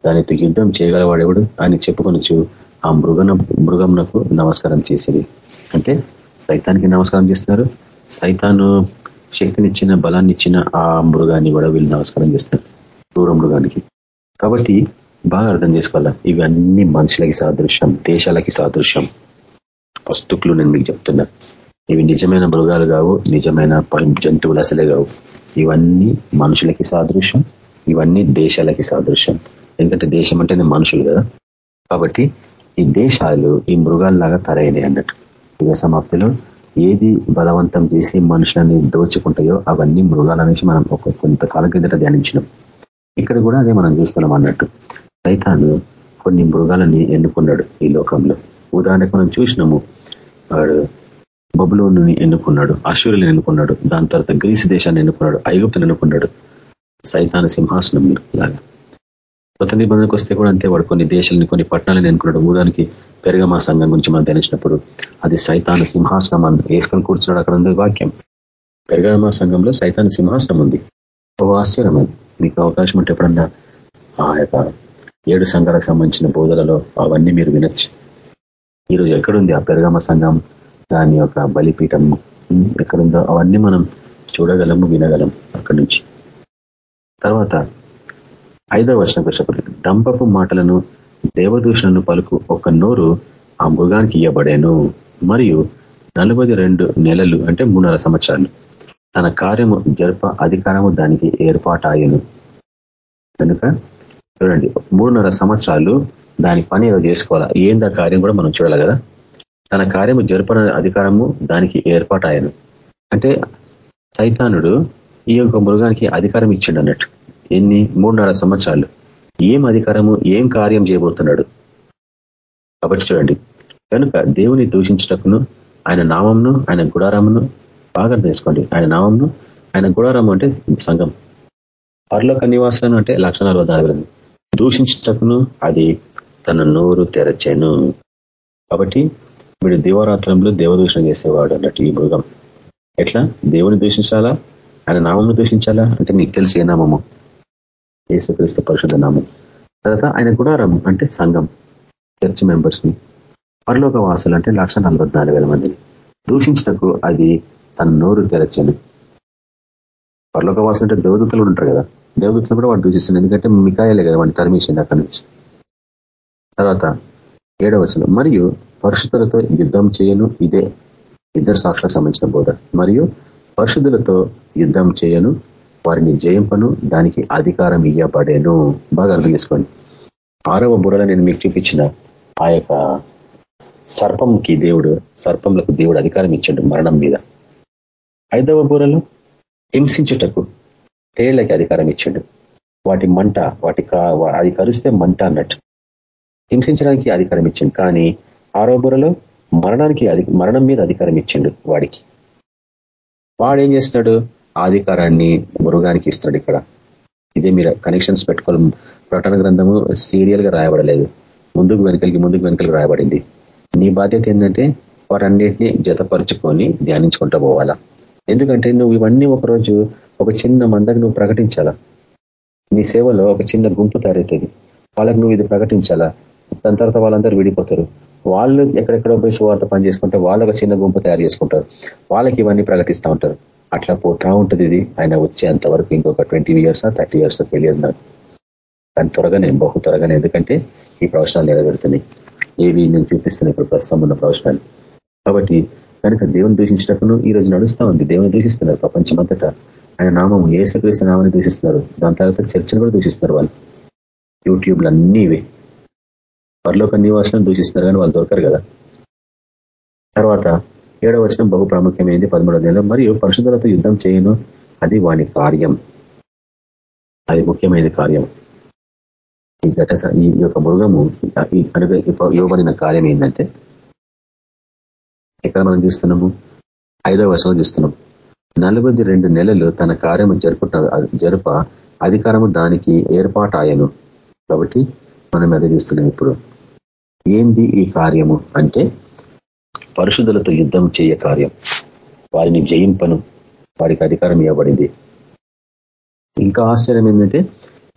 దానితో యుద్ధం చేయగలవాడెవడు అని చెప్పుకొనొచ్చు ఆ మృగన మృగంనకు నమస్కారం చేసేది అంటే సైతానికి నమస్కారం చేస్తున్నారు. సైతాను శక్తినిచ్చిన బలాన్ని ఇచ్చిన ఆ మృగాన్ని కూడా వీళ్ళు నమస్కారం చేస్తారు క్రూర మృగానికి. కాబట్టి బాగా అర్థం చేసుకోవాలా? ఇవన్నీ మనుషులకి సాదృశ్యం దేశాలకి సాదృశ్యం. వస్తుకులు నేను మీకు చెప్తున్నా. ఇవి నిజమైన మృగాలు కావు నిజమైన జంతువులు అసలే కావు. ఇవన్నీ మనుషులకి సాదృశ్యం ఇవన్నీ దేశాలకి సాదృశ్యం. ఎందుకంటే దేశం అంటేనే మనుషులు కదా. కాబట్టి ఈ దేశాలు ఈ మృగాల్లాగా తరైనాయి అన్నట్టు. యుగ సమాప్తిలో ఏది బలవంతం చేసి మనుషులని దోచుకుంటాయో అవన్నీ మృగాల నుంచి మనం ఒక కొంతకాలం కిందట ధ్యానించినాం. ఇక్కడ కూడా అదే మనం చూస్తున్నాం అన్నట్టు. సైతాను కొన్ని మృగాలని ఎన్నుకున్నాడు ఈ లోకంలో. ఉదాహరణకు మనం చూసినాము వాడు బబులోను ఎన్నుకున్నాడు అశ్వరుని ఎన్నుకున్నాడు దాని తర్వాత గ్రీసు దేశాన్ని ఎన్నుకున్నాడు ఐగుప్తుని ఎన్నుకున్నాడు. సైతాన సింహాసనం లాగా కొత్త నిబంధనకు వస్తే కూడా అంతే వాడు. కొన్ని దేశాలని కొన్ని పట్టణాలని ఎన్నుకున్నాడు. ఊదానికి పెరగమా సంఘం గురించి మనం ధ్యానించినప్పుడు అది సైతాన సింహాసనం వేసుకొని కూర్చున్నాడు అక్కడ ఉంది వాక్యం. పెరగమా సంఘంలో సైతాన సింహాసనం ఉంది. ఓ ఆశ్చర్యం అది. మీకు అవకాశం ఉంటే ఎప్పుడన్నా ఆ యొక్క ఏడు సంఘాలకు సంబంధించిన బోధలలో అవన్నీ మీరు వినొచ్చు. ఈరోజు ఎక్కడుంది ఆ పెరగమ సంఘం? దాని యొక్క బలిపీఠం ఎక్కడుందో అవన్నీ మనం చూడగలము వినగలం అక్కడి నుంచి. తర్వాత ఐదవ వర్షం కృష్ణపడి డంపపు మాటలను దేవదూషణను పలుకు ఒక నోరు ఆ మృగానికి ఇవ్వబడాను మరియు నలభై రెండు నెలలు అంటే మూడున్నర సంవత్సరాలు. తన కార్యము జరప అధికారము దానికి ఏర్పాటాయను. కనుక చూడండి మూడున్నర సంవత్సరాలు దాని పని ఏదో చేసుకోవాలా? ఏందా కార్యం కూడా మనం చూడాలి కదా. తన కార్యము జరపన అధికారము దానికి ఏర్పాటాయను. అంటే సైతానుడు ఈ యొక్క మృగానికి అధికారం ఇచ్చిండు అన్నట్టు ఎన్ని? మూడున్నర సంవత్సరాలు. ఏం అధికారము? ఏం కార్యం చేయబోతున్నాడు? కాబట్టి చూడండి. కనుక దేవుని దూషించటకును ఆయన నామంను ఆయన గుడారమును బాగా తీసుకోండి ఆయన నామంను ఆయన గుడారము అంటే సంఘం. పరలోక నివాసాలను అంటే లక్ష నలభై దూషించటకును అది తన నోరు తెరచెను. కాబట్టి వీడు దేవరాత్రంలో దేవదూషణ చేసేవాడు అన్నట్టు ఈ మృగం. ఎట్లా? దేవుని దూషించాలా? ఆయన నామంను దూషించాలా? అంటే నీకు తెలిసి ఏ నామము? యేసుక్రీస్తు పరిషత్ నామం. తర్వాత ఆయన గుడారం అంటే సంఘం చర్చ్ మెంబర్స్ని. పరలోక వాసులు అంటే లక్ష మందిని. దూషించినకు అది తన నోరు తెరచను. పరలోక వాసులు అంటే దేవదూతలు ఉంటారు కదా. దేవదూతలు కూడా వాడు దూషిస్తుంది ఎందుకంటే మికాయలే కదా వాడిని తరిమేసింది అక్కడి నుంచి. తర్వాత ఏడవచనం మరియు పరిశుద్ధులతో యుద్ధం చేయను ఇదే ఇద్దరు సాక్షులకు సంబంధించిన బోధ. మరియు పరిశుద్ధులతో యుద్ధం చేయను వారిని జయింపను దానికి అధికారం ఇయ్యబడేను. బాగా అర్థం చేసుకోండి. ఆరవ బుర్రలో నేను మీకు చూపించిన ఆ యొక్క సర్పంకి దేవుడు సర్పంలకు దేవుడు అధికారం ఇచ్చాడు మరణం మీద. ఐదవ బూరలో హింసించుటకు తేళ్ళకి అధికారం ఇచ్చాడు. వాటి మంట వాటి అది కరిస్తే మంట అన్నట్టు. హింసించడానికి అధికారం ఇచ్చిండు. కానీ ఆరో బుర్రలో మరణానికి మరణం మీద అధికారం ఇచ్చిండు వాడికి. వాడు ఏం చేస్తాడు ఆధికారాన్ని మృగానికి ఇస్తాడు ఇక్కడ. ఇదే మీరు కనెక్షన్స్ పెట్టుకోవాలి. ప్రకటన గ్రంథము సీరియల్గా రాయబడలేదు. ముందుకు వెనుకలికి ముందుకు వెనుకలికి రాయబడింది. నీ బాధ్యత ఏంటంటే వాటన్నిటిని జతపరుచుకొని ధ్యానించుకుంటూ పోవాలా. ఎందుకంటే నువ్వు ఇవన్నీ ఒకరోజు ఒక చిన్న మందకు నువ్వు ప్రకటించాలా? నీ సేవలో ఒక చిన్న గుంపు తయారవుతుంది వాళ్ళకు నువ్వు ఇది ప్రకటించాలా? దాని తర్వాత వాళ్ళందరూ విడిపోతారు. వాళ్ళు ఎక్కడెక్కడో పోయి సువార్త పని చేసుకుంటే వాళ్ళు ఒక చిన్న గుంపు తయారు చేసుకుంటారు. వాళ్ళకి ఇవన్నీ ప్రకటిస్తూ ఉంటారు. అట్లా పోతా ఉంటుంది ఇది. ఆయన వచ్చేంత వరకు ఇంకొక ట్వంటీ ఇయర్స్ థర్టీ ఇయర్స్ తెలియదు నాకు. కానీ త్వరగానే బహు త్వరగానే. ఎందుకంటే ఈ ప్రవచనాలు నెరవేరుతున్నాయి. ఏవి నేను చూపిస్తున్నాయి ఇప్పుడు ప్రస్తుతం ఉన్న ప్రవచనాలు. కాబట్టి కనుక దేవుని దూషించినప్పుడు ఈ రోజు నడుస్తూ ఉంది. దేవుని దూషిస్తున్నారు ప్రపంచమంతటా. ఆయన నామం ఏసుక్రీస్తు నామాన్ని దూషిస్తున్నారు. దాని తర్వాత చర్చను కూడా దూషిస్తున్నారు వాళ్ళు. యూట్యూబ్లు అన్నీ ఇవే. పరలోక నివాసం దూషిస్తున్నారు కానీ వాళ్ళు దొరకరు కదా. తర్వాత ఏడవ వచనం బహు ప్రాముఖ్యమైనది పదమూడవ నెల మరియు పరిశుద్ధులతో యుద్ధం చేయను అది వాని కార్యం. అది ముఖ్యమైన కార్యం. ఈ ఘట ఈ యొక్క మృగము ఇవ్వబడిన కార్యం ఏంటంటే ఇక్కడ మనం చూస్తున్నాము? ఐదవ వచనం చూస్తున్నాం. నలభై రెండు నెలలు తన కార్యము జరుపుట జరుప అధికారము దానికి ఏర్పాటాయను. కాబట్టి మనం అదే చూస్తున్నాం ఇప్పుడు. ఏంది ఈ కార్యము? అంటే పరిశుద్ధులతో యుద్ధం చేయ కార్యం. వారిని జయింపను. వారికి అధికారం ఇవ్వబడింది. ఇంకా ఆశ్చర్యం ఏంటంటే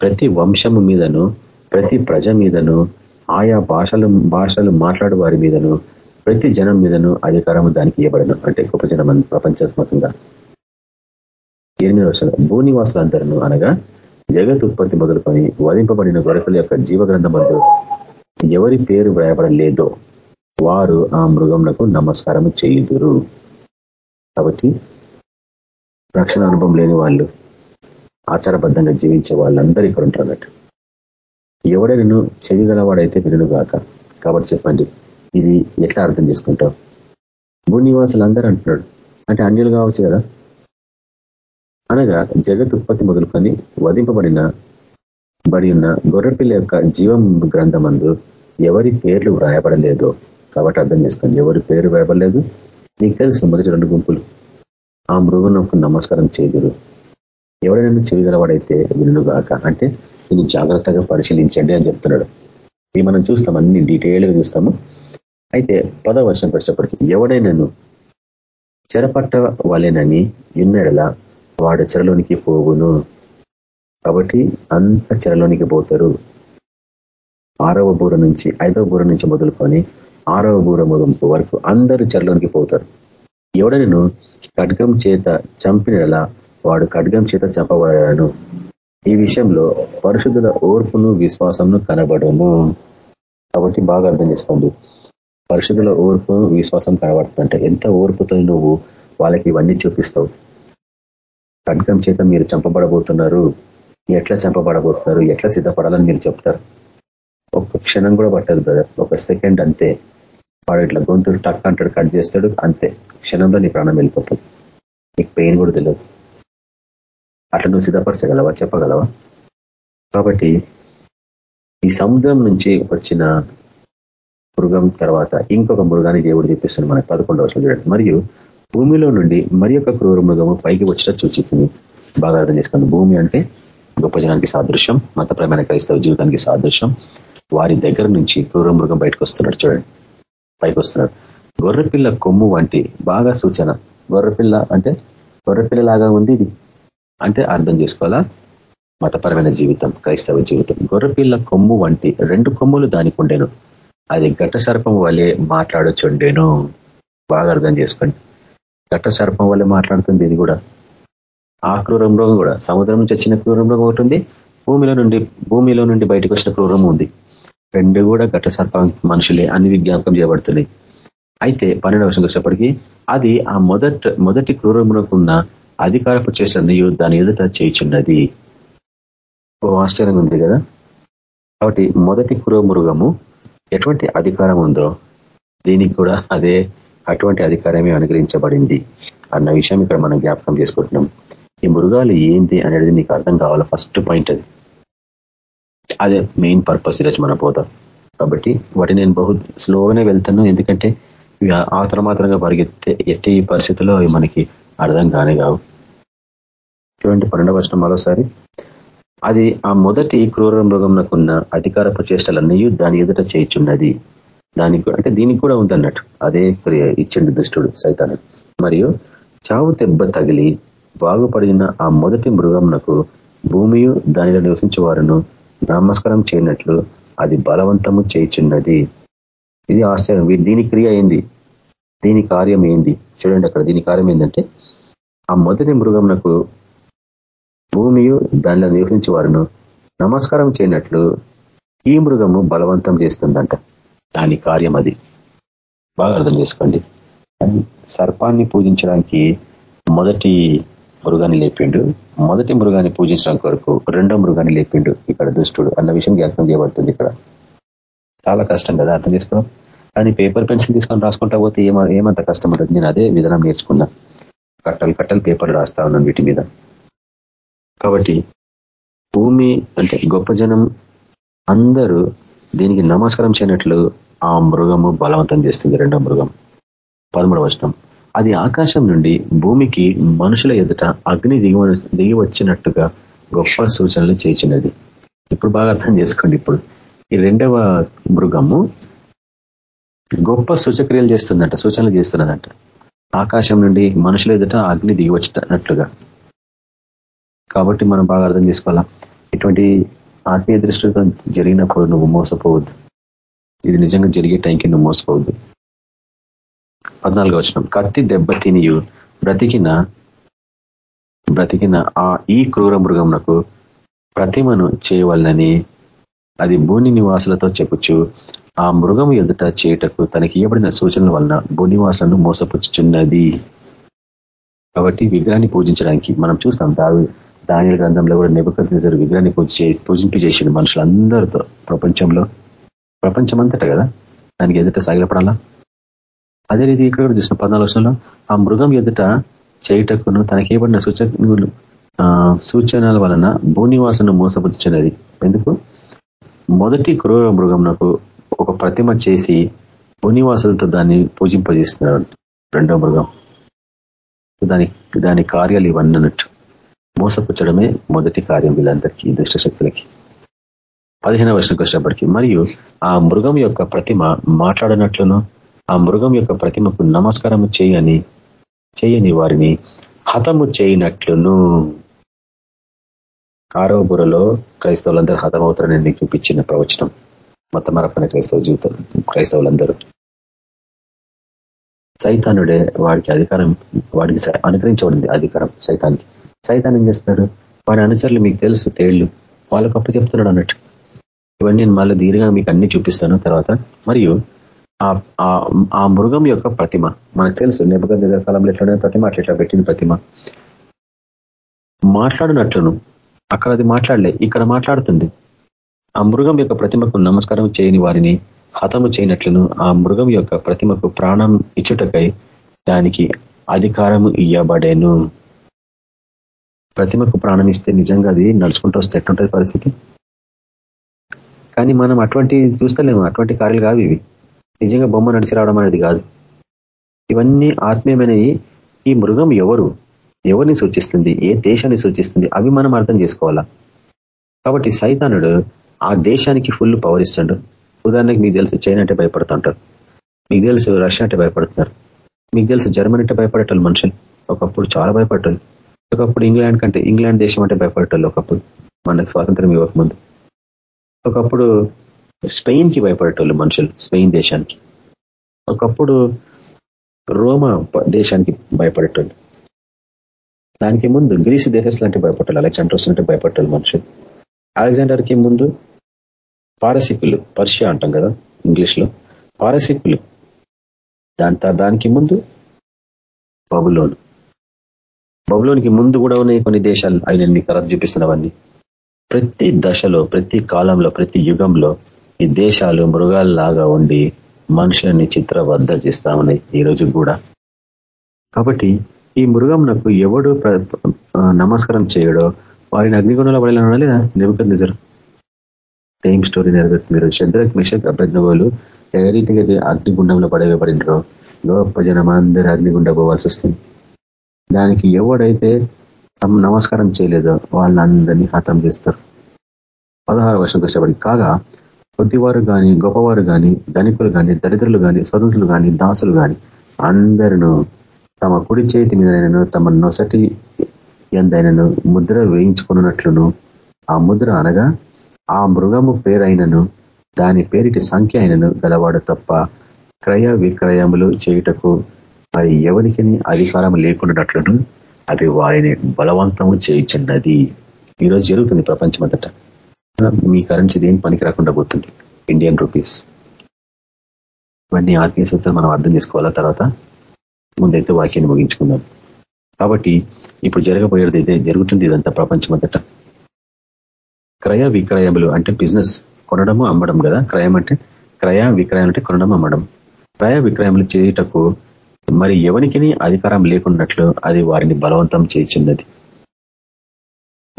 ప్రతి వంశము మీదను ప్రతి ప్రజ మీదను ఆయా భాషలు భాషలు మాట్లాడు వారి మీదను ప్రతి జనం మీదను అధికారం దానికి ఇవ్వబడను. అంటే గొప్ప జనం ప్రపంచాత్మకంగా ఎనిమిది వర్షాలు భూనివాసులందరూ అనగా జగత్ ఉత్పత్తి మొదలుకొని వధింపబడిన గొడకల యొక్క జీవగ్రంథమందు ఎవరి పేరు వ్రాయబడలేదో వారు ఆ మృగంలకు నమస్కారం చేయుదురు. కాబట్టి రక్షణ అనుభవం లేని వాళ్ళు ఆచారబద్ధంగా జీవించే వాళ్ళందరూ ఇక్కడ ఉంటారు అన్నట్టు ఎవడే నేను చెయ్యగలవాడైతే వినను కాబట్టి చెప్పండి ఇది ఎట్లా అర్థం చేసుకుంటావు? భూనివాసులు అందరూ అంటున్నాడు. అంటే అన్యులు కావచ్చు కదా? అనగా జగత్ ఉత్పత్తి మొదలుకొని వధింపబడిన బడి ఉన్న గొర్రెపిల్ల యొక్క జీవం గ్రంథమందు ఎవరి పేర్లు వ్రాయబడలేదో కాబట్టి అర్థం చేసుకోండి. ఎవరి పేరు వేయబడలేదు నీకు తెలుసు మొదటి రెండు గుంపులు. ఆ మృగనకు నమస్కారం చేదురు ఎవడైనా చేయగలవాడైతే వినుగాక. అంటే దీన్ని జాగ్రత్తగా పరిశీలించండి అని చెప్తున్నాడు. ఇవి మనం చూస్తాం అన్ని డీటెయిల్గా చూస్తాము. అయితే పదో వర్షం వచ్చేప్పటికి ఎవడైనాను చెరపట్ట వాళ్ళేనని ఎన్నడలా వాడు చెరలోనికి పోగును కాబట్టి అంత చెరలోనికి పోతారు. ఆరవ బూర నుంచి ఐదవ బూర నుంచి మొదలుకొని ఆరవ బూర ముగింపు వరకు అందరూ చెరలోనికి పోతారు. ఎవడనను ఖడ్గం చేత చంపినలా వాడు ఖడ్గం చేత చంపబడను. ఈ విషయంలో పరిశుద్ధుల ఓర్పును విశ్వాసంను కనబడము కాబట్టి బాగా అర్థం చేసుకోండి. పరిశుద్ధుల ఓర్పు విశ్వాసం కనబడుతుందంటే ఎంత ఓర్పుతో నువ్వు వాళ్ళకి ఇవన్నీ చూపిస్తావు? ఖడ్గం చేత మీరు చంపబడబోతున్నారు. ఎట్లా చంపబడబోతున్నారు? ఎట్లా సిద్ధపడాలని మీరు చెప్తారు? ఒక క్షణం కూడా పట్టదు బ్రదర్ ఒక సెకండ్ అంతే. వాడు ఇట్లా గొంతులు టక్ అంటాడు కట్ చేస్తాడు అంతే. క్షణంలో నీ ప్రాణం వెళ్ళిపోతుంది. నీకు పెయిన్ కూడా తెలియదు అట్లా నువ్వు సిద్ధపరచగలవా? చెప్పగలవా? కాబట్టి ఈ సముద్రం నుంచి వచ్చిన మృగం తర్వాత ఇంకొక మృగాన్ని దేవుడు చూపిస్తుంది మనకు పదకొండవ చూడండి. మరియు భూమిలో నుండి మరి యొక్క క్రూర మృగము పైకి వచ్చిన సూచిస్తుంది బాగా అర్థం చేసుకోండి భూమి అంటే గొప్ప జనానికి సాదృశ్యం మతపరమైన క్రైస్తవ జీవితానికి సాదృశ్యం. వారి దగ్గర నుంచి క్రూర మృగం బయటకు వస్తున్నాడు చూడండి. పైకి వస్తున్నాడు గొర్రెపిల్ల కొమ్ము వంటి బాగా సూచన. గొర్రెపిల్ల అంటే? గొర్రెపిల్ల లాగా ఉంది ఇది. అంటే అర్థం చేసుకోవాలా? మతపరమైన జీవితం క్రైస్తవ జీవితం. గొర్రెపిల్ల కొమ్ము వంటి రెండు కొమ్ములు దానికి ఉండేను. అది ఘట సర్పం వలె మాట్లాడొచ్చుండేను బాగా అర్థం చేసుకోండి. ఘట సర్పం వల్లే మాట్లాడుతుంది ఇది కూడా. ఆ క్రూరంలో కూడా. సముద్రం నుంచి వచ్చిన క్రూరంలో ఒకటి ఉంది. భూమిలో నుండి భూమిలో నుండి బయటకు వచ్చిన క్రూరం ఉంది. రెండు కూడా ఘట సర్ప మనుషులే అన్ని విజ్ఞాపకం చేయబడుతున్నాయి. అయితే పన్నెండు వర్షం వచ్చేప్పటికీ అది ఆ మొదట మొదటి క్రూరమునకున్న అధికారపు చేసిన దాని ఎదుట చేయించున్నది. ఓ ఆశ్చర్యంగా ఉంది కదా? కాబట్టి మొదటి క్రూరమృగము ఎటువంటి అధికారం ఉందో దీనికి కూడా అదే అటువంటి అధికారమే అనుగ్రహించబడింది అన్న విషయం ఇక్కడ మనం జ్ఞాపకం చేసుకుంటున్నాం. ఈ మృగాలు ఏంటి అనేది నీకు అర్థం కావాలా? ఫస్ట్ పాయింట్ అది. అదే మెయిన్ పర్పస్ ఈరోజు మన పోతాం కాబట్టి వాటి నేను బహు స్లోగానే వెళ్తాను. ఎందుకంటే ఇవి ఆతర మాత్రంగా పరిగెత్తే ఎట్టి పరిస్థితుల్లో అవి మనకి అర్థం కానే కావు. చూడండి పన్నెండవ వర్షం మరోసారి. అది ఆ మొదటి క్రూర మృగంకున్న అధికారపు చేష్టలన్నీ దాని ఎదుట చేయించున్నది. దానికి అంటే దీనికి కూడా ఉందన్నట్టు. అదే క్రియ ఇచ్చిండు దుష్టుడు సైతాను. మరియు చావు దెబ్బ తగిలి బాగుపడిన ఆ మొదటి మృగంనకు భూమియు దానిలో నివసించే వారును నమస్కారం చేయనట్లు అది బలవంతము చేయుచున్నది. ఇది ఆశ్చర్యం. దీని క్రియ ఏంది? దీని కార్యం ఏంది? చూడండి అక్కడ దీని కార్యం ఏంటంటే ఆ మొదటి మృగంనకు భూమియు దానిలో నివసించే వారును నమస్కారం చేయనట్లు ఈ మృగము బలవంతం చేస్తుందంట. దాని కార్యం అది. బాగా అర్థం చేసుకోండి. సర్పాన్ని పూజించడానికి మొదటి మృగాన్ని లేపిండు. మొదటి మృగాన్ని పూజించడానికి వరకు రెండో మృగాన్ని లేపిండు ఇక్కడ దుష్టుడు అన్న విషయం జ్ఞాపకం చేయబడుతుంది ఇక్కడ. చాలా కష్టం కదా అర్థం చేసుకోవడం? కానీ పేపర్ పెన్సిల్ తీసుకొని రాసుకుంటా పోతే ఏమ ఏమంత కష్టం ఉంటుంది? నేను అదే విధానం నేర్చుకున్నా. కట్టలు కట్టలు పేపర్లు రాస్తా ఉన్నాను వీటి మీద. కాబట్టి భూమి అంటే గొప్ప జనం అందరూ దీనికి నమస్కారం చేయనట్లు ఆ మృగము బలవంతం చేస్తుంది రెండో మృగం. పదమూడవ వచనం. అది ఆకాశం నుండి భూమికి మనుషుల ఎదుట అగ్ని దిగి దిగి వచ్చినట్టుగా గొప్ప సూచనలు చేసినది. ఇప్పుడు బాగా అర్థం చేసుకోండి ఇప్పుడు. ఈ రెండవ మృగము గొప్ప సూచక్రియలు చేస్తుందంట సూచనలు చేస్తున్నదంట. ఆకాశం నుండి మనుషుల ఎదుట అగ్ని దిగి వచ్చినట్లుగా కాబట్టి మనం బాగా అర్థం చేసుకోవాలా? ఇటువంటి ఆత్మీయ దృష్టితో జరిగినప్పుడు నువ్వు మోసపోవద్దు. ఇది నిజంగా జరిగే టైంకి నువ్వు మోసపోవద్దు. పద్నాలుగు వచ్చిన కత్తి దెబ్బతినియు బ్రతికిన బ్రతికిన ఆ ఈ క్రూర మృగమునకు ప్రతిమను చేయవలనని అది భూని నివాసులతో చెప్పుచు ఆ మృగం ఎదుట చేయుటకు తనకి ఇవ్వబడిన సూచనల వలన భూనివాసులను మోసపుచ్చుచున్నది. కాబట్టి విగ్రహాన్ని పూజించడానికి మనం చూస్తాం దావి దానిల గ్రంథంలో కూడా నిబద్ద విగ్రహాన్ని పూజ పూజింపు చేసిన మనుషులందరితో ప్రపంచంలో. ప్రపంచమంతట కదా? దానికి ఎదుట సాగిలపడాలా? అదే రీతి ఇక్కడ కూడా చూసిన పద్నాలుగు వర్షంలో ఆ మృగం ఎదుట చేయుటకును తనకి సూచనలు సూచనల వలన భూనివాసను మోసపుచ్చున్నది ఎందుకు? మొదటి క్రూర మృగంనకు ఒక ప్రతిమ చేసి భూనివాసులతో దాన్ని పూజింపజేస్తున్నాడు రెండో మృగం. దాని దాని కార్యాలు ఇవన్నీ అన్నట్టు మోసపుచ్చడమే మొదటి కార్యం వీళ్ళందరికీ దుష్టశక్తులకి. పదిహేనవ వర్షంకి వచ్చినప్పటికీ మరియు ఆ మృగం యొక్క ప్రతిమ మాట్లాడినట్లును ఆ మృగం యొక్క ప్రతిమకు నమస్కారము చేయని చేయని వారిని హతము చేయనట్లును. ఆరో బురలో క్రైస్తవులందరూ హతమవుతారని నీకు చూపించిన ప్రవచనం. మతమరపన క్రైస్తవ జీవితం క్రైస్తవులందరూ. సైతానుడే వాడికి అధికారం వాడికి అనుగ్రహించబడింది అధికారం సైతానికి. సైతాన్ ఏం చేస్తున్నాడు? వాడి అనుచరులు మీకు తెలుసు తేళ్ళు. వాళ్ళకు అప్పు చెప్తున్నాడు అన్నట్టు. ఇవన్నీ నేను మళ్ళీ దీనిగా మీకు అన్ని చూపిస్తాను తర్వాత. మరియు ఆ మృగం యొక్క ప్రతిమ. మనకు తెలుసు నిబద్ధ కాలంలో ఎట్లా ప్రతిమ అట్లా ఇట్లా పెట్టింది ప్రతిమ. మాట్లాడినట్లును. అక్కడ అది మాట్లాడలే ఇక్కడ మాట్లాడుతుంది. ఆ మృగం యొక్క ప్రతిమకు నమస్కారం చేయని వారిని హతము చేయనట్లును. ఆ మృగం యొక్క ప్రతిమకు ప్రాణం ఇచ్చుటకై దానికి అధికారము ఇయ్యబడేను. ప్రతిమకు ప్రాణం ఇస్తే నిజంగా అది నడుచుకుంటూ వస్తే ఎట్లుంటుంది పరిస్థితి? కానీ మనం అటువంటి చూస్తలేము అటువంటి కార్యాలు కావు ఇవి. నిజంగా బొమ్మ నడిచి రావడం అనేది కాదు. ఇవన్నీ ఆత్మీయమైనవి. ఈ మృగం ఎవరు? ఎవరిని సూచిస్తుంది? ఏ దేశాన్ని సూచిస్తుంది? అవి మనం అర్థం చేసుకోవాలా? కాబట్టి సైతానుడు ఆ దేశానికి ఫుల్ పవర్ ఇస్తాడు. ఉదాహరణకి మీకు తెలుసు చైనా అంటే భయపడుతుంటారు. మీకు తెలుసు రష్యా అంటే భయపడుతున్నారు. మీకు తెలుసు జర్మనీ అంటే భయపడేటోళ్ళు మనుషులు. ఒకప్పుడు చాలా భయపడతారు ఒకప్పుడు ఇంగ్లాండ్ కంటే ఇంగ్లాండ్ దేశం అంటే భయపడేటోళ్ళు ఒకప్పుడు. మనకు స్వాతంత్రం ఇవ్వకముందు. ఒకప్పుడు స్పెయిన్కి భయపడేటోళ్ళు మనుషులు స్పెయిన్ దేశానికి. ఒకప్పుడు రోమా దేశానికి భయపడేటోళ్ళు. దానికి ముందు గ్రీసు దేశస్లు అంటే భయపడాలి అలెగ్జాండర్స్ అంటే భయపడాలి మనుషులు. అలెగ్జాండర్కి ముందు పారసికులు పర్షియా అంటాం కదా ఇంగ్లీష్లో. పారసికులు. దాని దానికి ముందు బబులోను. బబులోనికి ముందు కూడా ఉన్నాయి కొన్ని దేశాలు ఆయన తర్వాత చూపిస్తున్నవన్నీ. ప్రతి దశలో ప్రతి కాలంలో ప్రతి యుగంలో ఈ దేశాలు మృగాల్లాగా ఉండి మనుషులని చిత్రబద్ధ చేస్తా ఉన్నాయి ఈ రోజు కూడా. కాబట్టి ఈ మృగం నాకు ఎవడు నమస్కారం చేయడో వారిని అగ్నిగుణంలో పడేలా లేదా నిపుకర్ నిజరు సేమ్ స్టోరీ నెరవేరుతుంది చంద్రక్ మిషక్ అభ్యర్థులు ఏ రీతిగా అగ్నిగుండంలో పడవేయబడినరో గొప్ప జనం అందరూ అగ్నిగుండ పోవాల్సి వస్తుంది. దానికి ఎవడైతే తమ నమస్కారం చేయలేదో వాళ్ళందరినీ హతం చేస్తారు. పదహారు వర్షం కష్టపడి కాగా కొద్దివారు కానీ గొప్పవారు కానీ ధనికులు కానీ దరిద్రులు కానీ స్వతంత్రులు కానీ దాసులు కానీ అందరూ తమ కుడి చేతి మీదనైనను తమ నొసటి ఎందైనను ముద్ర వేయించుకున్నట్లును ఆ ముద్ర అనగా ఆ మృగము పేరైనను దాని పేరిటి సంఖ్య అయినను గలవాడు తప్ప క్రయ విక్రయములు చేయుటకు మరి ఎవరికి అధికారం లేకున్నట్లును అది వారిని బలవంతము చేయించినది ఈరోజు జరుగుతుంది ప్రపంచమంతటా. మీ కరెన్సీ దేని పనికి రాకుండా పోతుంది? ఇండియన్ రూపీస్ ఇవన్నీ ఆత్మీయ సూత్రాలు మనం అర్థం చేసుకోవాలా? తర్వాత ముందైతే వాక్యాన్ని ముగించుకుందాం. కాబట్టి ఇప్పుడు జరగబోయేది ఇదే జరుగుతుంది ఇదంతా ప్రపంచమంతట. క్రయ విక్రయములు అంటే బిజినెస్ కొనడము అమ్మడం కదా? క్రయం అంటే క్రయ విక్రయం అంటే కొనడం అమ్మడం. క్రయ విక్రయములు చేయుటకు మరి ఎవరికి అధికారం లేకున్నట్లు అది వారిని బలవంతం చేయించున్నది.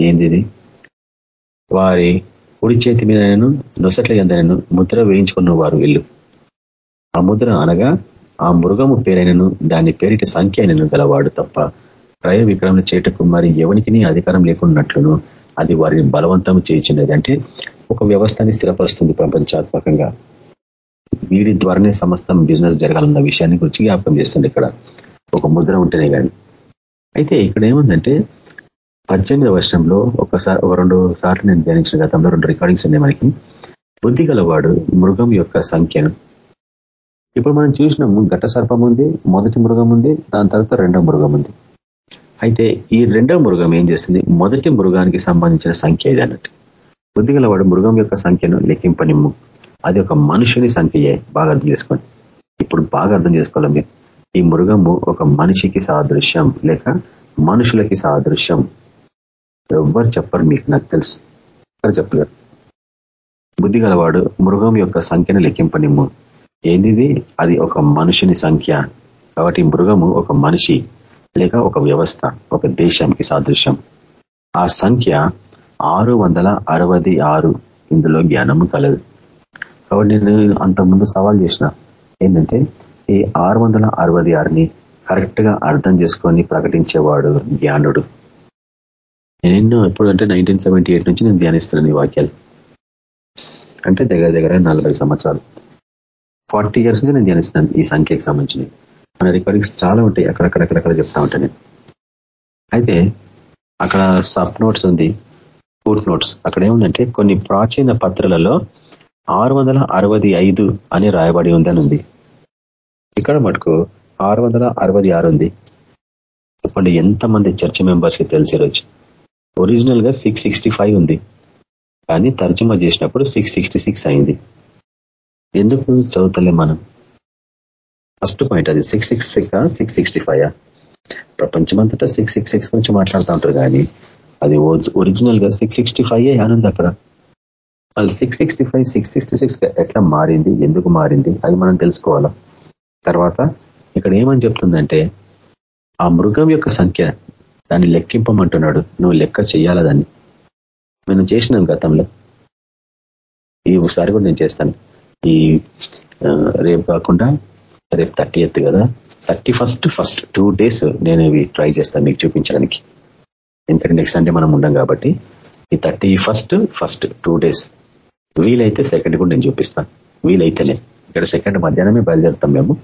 ఏంది వారి కుడి చేతి మీద నేను నొసట్ల ఎందనను ముద్ర వేయించుకున్న వారు వీళ్ళు. ఆ ముద్ర అనగా ఆ మృగము పేరైనను దాని పేరిట సంఖ్య అయినను గలవాడు తప్ప క్రయ విక్రమణ చేయటకు మరి ఎవరికి అధికారం లేకున్నట్లును అది వారిని బలవంతం చేయించినది అంటే ఒక వ్యవస్థని స్థిరపరుస్తుంది ప్రపంచాత్మకంగా. వీడి ద్వారానే సమస్తం బిజినెస్ జరగాలన్న విషయాన్ని గురించి జ్ఞాపకం చేస్తుంది ఇక్కడ. ఒక ముద్ర ఉంటేనే కానీ అయితే ఇక్కడ ఏముందంటే పద్దెనిమిదవ వర్షంలో ఒకసారి ఒక రెండు సార్లు నేను ధ్యానించిన గతంలో రెండు రికార్డింగ్స్ ఉన్నాయి మనకి. బుద్ధి గలవాడు మృగం యొక్క సంఖ్యను. ఇప్పుడు మనం చూసినాము ఘట సర్పం ఉంది మొదటి మృగం ఉంది దాని తర్వాత రెండో మృగం ఉంది. అయితే ఈ రెండో మృగం ఏం చేస్తుంది? మొదటి మృగానికి సంబంధించిన సంఖ్య ఇది అన్నట్టు. బుద్ధి గలవాడు మృగం యొక్క సంఖ్యను లెక్కింపనిమ్ము. అది ఒక మనుషుని సంఖ్యయే బాగా అర్థం చేసుకోండి. ఇప్పుడు బాగా అర్థం చేసుకోవాలి మీరు? ఈ మృగము ఒక మనిషికి సాదృశ్యం లేక మనుషులకి సాదృశ్యం. ఎవ్వరు చెప్పరు మీకు నాకు తెలుసు. ఎవరు చెప్పలేరు. బుద్ధి గలవాడు మృగం యొక్క సంఖ్యను లెక్కింపనిమ్ము ఏంది అది ఒక మనుషుని సంఖ్య. కాబట్టి మృగము ఒక మనిషి లేక ఒక వ్యవస్థ ఒక దేశానికి సాదృశ్యం. ఆ సంఖ్య ఆరు వందల అరవై ఆరు. ఇందులో జ్ఞానము కలదు. కాబట్టి నేను అంతకుముందు సవాల్ చేసిన ఏంటంటే ఈ ఆరు వందల అరవై ఆరుని కరెక్ట్గా అర్థం చేసుకొని ప్రకటించేవాడు జ్ఞానుడు. నేను ఎన్నో ఎప్పుడంటే నైన్టీన్ సెవెంటీ ఎయిట్ నుంచి నేను ధ్యానిస్తున్నాను ఈ వాక్యాలు. అంటే దగ్గర దగ్గర నలభై సంవత్సరాలు. ఫార్టీ ఇయర్స్ నుంచి నేను ధ్యానిస్తున్నాను ఈ సంఖ్యకి సంబంధించినవి. మన రికార్డింగ్స్ చాలా ఉంటాయి అక్కడక్కడక్కడక్కడ చెప్తా ఉంటాను నేను. అయితే అక్కడ సబ్ నోట్స్ ఉంది ఫుట్ నోట్స్. అక్కడ ఏముందంటే కొన్ని ప్రాచీన పత్రలలో ఆరు వందల అరవై ఐదు అని రాయబడి ఉందని ఉంది. ఇక్కడ మటుకు ఆరు వందల అరవై ఆరు ఉంది. చెప్పండి ఎంతమంది చర్చ్ మెంబర్స్కి తెలిసి రోజు ఒరిజినల్గా సిక్స్ సిక్స్టీ ఫైవ్ ఉంది. కానీ తర్జుమా చేసినప్పుడు సిక్స్ సిక్స్టీ సిక్స్ అయింది. ఎందుకు చదువుతలే మనం? ఫస్ట్ పాయింట్ అది six six six six sixty five ప్రపంచమంతటా సిక్స్ సిక్స్ సిక్స్ గురించి మాట్లాడుతూ ఉంటారు కానీ అది ఒరిజినల్గా సిక్స్ సిక్స్టీ ఫైవ్ అనుంది అక్కడ. వాళ్ళు six sixty five six sixty six ఎట్లా మారింది ఎందుకు మారింది అది మనం తెలుసుకోవాలా? తర్వాత ఇక్కడ ఏమని చెప్తుందంటే ఆ మృగం యొక్క సంఖ్య దాన్ని లెక్కింపమంటున్నాడు. నువ్వు లెక్క చేయాలా దాన్ని? నేను చేసినాను గతంలో ఈ ఒకసారి కూడా నేను చేస్తాను. ఈ రేపు కాకుండా రేపు థర్టీ ఎత్ కదా. Thirty first first two days నేను ఇవి ట్రై చేస్తాను మీకు చూపించడానికి. ఎందుకంటే నెక్స్ట్ సండే మనం ఉండం కాబట్టి ఈ thirty first first two days. వీలైతే సెకండ్ కూడా నేను చూపిస్తాను. వీలైతేనే. ఇక్కడ సెకండ్ మధ్యాహ్నమే బయలుదేరుతాం మేము.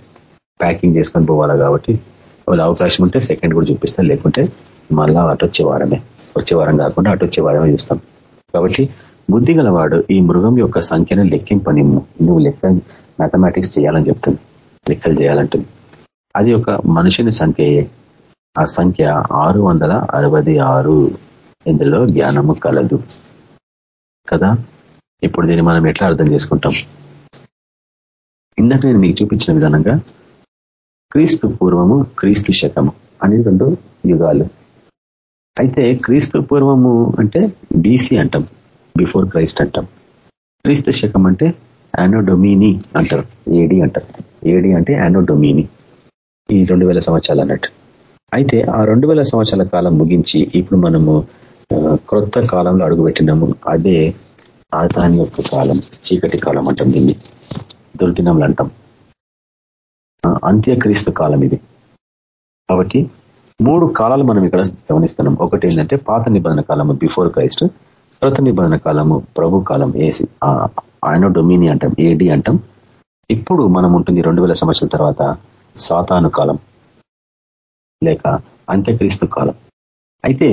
ప్యాకింగ్ చేసుకొని పోవాలా కాబట్టి. వాళ్ళు అవకాశం ఉంటే సెకండ్ కూడా చూపిస్తాను. లేకుంటే మళ్ళా అటు వచ్చే వారమే. వచ్చే వారం కాకుండా అటు వచ్చే వారమే చూస్తాం. కాబట్టి బుద్ధి గలవాడు ఈ మృగం యొక్క సంఖ్యను లెక్కింపని నువ్వు లెక్క మ్యాథమెటిక్స్ చేయాలని చెప్తుంది. లెక్కలు చేయాలంటుంది. అది ఒక మనుషుని సంఖ్యయే. ఆ సంఖ్య ఆరు వందల అరవై ఆరు. ఇందులో జ్ఞానము కలదు. కదా? ఇప్పుడు దీన్ని మనం ఎట్లా అర్థం చేసుకుంటాం? ఇందాక నేను మీకు చూపించిన విధానంగా క్రీస్తు పూర్వము క్రీస్తు శకము అనేది రెండు యుగాలు. అయితే క్రీస్తు పూర్వము అంటే బీసీ అంటాం బిఫోర్ క్రైస్ట్ అంటాం. క్రీస్తు శకం అంటే యానోడొమిని అంటారు ఏడి అంటారు. ఏడి అంటే యానోడొమిని ఈ రెండు వేల సంవత్సరాలు అన్నట్టు. అయితే ఆ రెండు వేల సంవత్సరాల కాలం ముగించి ఇప్పుడు మనము క్రొత్త కాలంలో అడుగుపెట్టినాము అదే ఆదాని యొక్క కాలం చీకటి కాలం అంటాం దీన్ని. దుర్దినంలు అంటాం. అంత్యక్రీస్తు కాలం ఇది. కాబట్టి మూడు కాలాలు మనం ఇక్కడ గమనిస్తున్నాం. ఒకటి ఏంటంటే పాత నిబంధన కాలము బిఫోర్ క్రైస్ట్ కృత నిబంధన కాలము ప్రభు కాలం ఏసి ఆయన డొమిని అంటాం ఏడి అంటాం. ఇప్పుడు మనం ఉంటుంది రెండు వేల సంవత్సరాల తర్వాత సాతాను కాలం లేక అంత్యక్రీస్తు కాలం. అయితే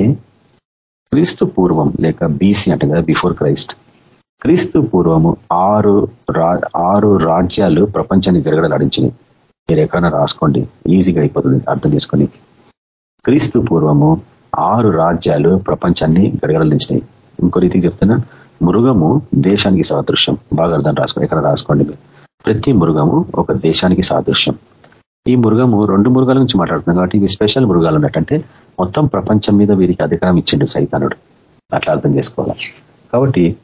క్రీస్తు పూర్వం లేక బీసీ అంటాం కదా బిఫోర్ క్రైస్ట్ క్రీస్తు పూర్వము ఆరు ఆరు రాజ్యాలు ప్రపంచాన్ని గడగడలాడించినాయి మీరు ఎక్కడైనా రాసుకోండి ఈజీగా అయిపోతుంది అర్థం చేసుకొని క్రీస్తు పూర్వము ఆరు రాజ్యాలు ప్రపంచాన్ని గడగడలించినాయి. ఇంకో రీతికి చెప్తున్నా మృగము దేశానికి సాదృశ్యం. బాగా అర్థం రాసుకోండి ఎక్కడ రాసుకోండి ప్రతి మృగము ఒక దేశానికి సాదృశ్యం. ఈ మృగము రెండు మృగాల నుంచి మాట్లాడుతున్నాం కాబట్టి ఇవి స్పెషల్ మృగాలు ఉన్నట్టంటే మొత్తం ప్రపంచం మీద వీరికి అధికారం ఇచ్చిండు సైతానుడు. అట్లా అర్థం చేసుకోవాలి? కాబట్టి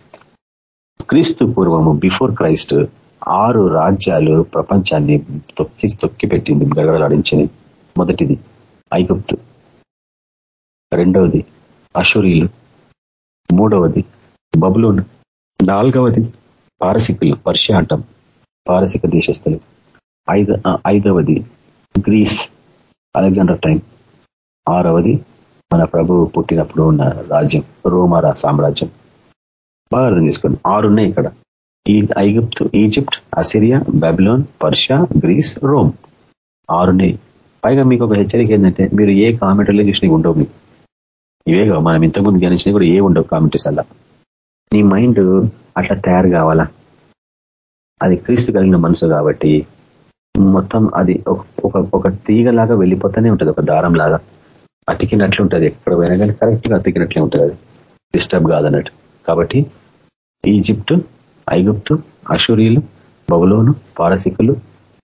క్రీస్తు పూర్వము బిఫోర్ క్రైస్ట్ ఆరు రాజ్యాలు ప్రపంచాన్ని తొక్కి తొక్కి పెట్టింది గడగడలాడించింది. మొదటిది ఐగుప్తు. రెండవది అషురీలు మూడవది బబులోన్. నాలుగవది పారసికులు పర్షియా అంటాం పారసిక దేశస్థులు. ఐద ఐదవది గ్రీస్ అలెగ్జాండర్ టైం. ఆరవది మన ప్రభువు పుట్టినప్పుడు ఉన్న రాజ్యం రోమారా సామ్రాజ్యం. బాగా అర్థం చేసుకోండి. ఆరున్నాయి ఇక్కడ. ఈ ఐగుప్తు Egypt Assyria Babylon Persia Greece Rome. ఆరున్నాయి. పైగా మీకు ఒక హెచ్చరిక ఏంటంటే మీరు ఏ కామెంటరీలో చూసినా ఉండవు మీకు. ఇవే మనం ఇంతకుముందు ధ్యానించినా కూడా ఏ ఉండవు కామెంటరీస్ అలా. నీ మైండ్ అట్లా తయారు కావాలా? అది క్రీస్తు కలిగిన మనసు కాబట్టి మొత్తం అది ఒక ఒక తీగలాగా వెళ్ళిపోతూనే ఉంటుంది ఒక దారం లాగా అతికినట్లు ఉంటుంది ఎక్కడ పోయినా కానీ కరెక్ట్గా అతికినట్లే ఉంటుంది అది. డిస్టర్బ్ కాదన్నట్టు. కాబట్టి ఈజిప్టు ఐగుప్తు అషూరియులు బబులోను పారసికులు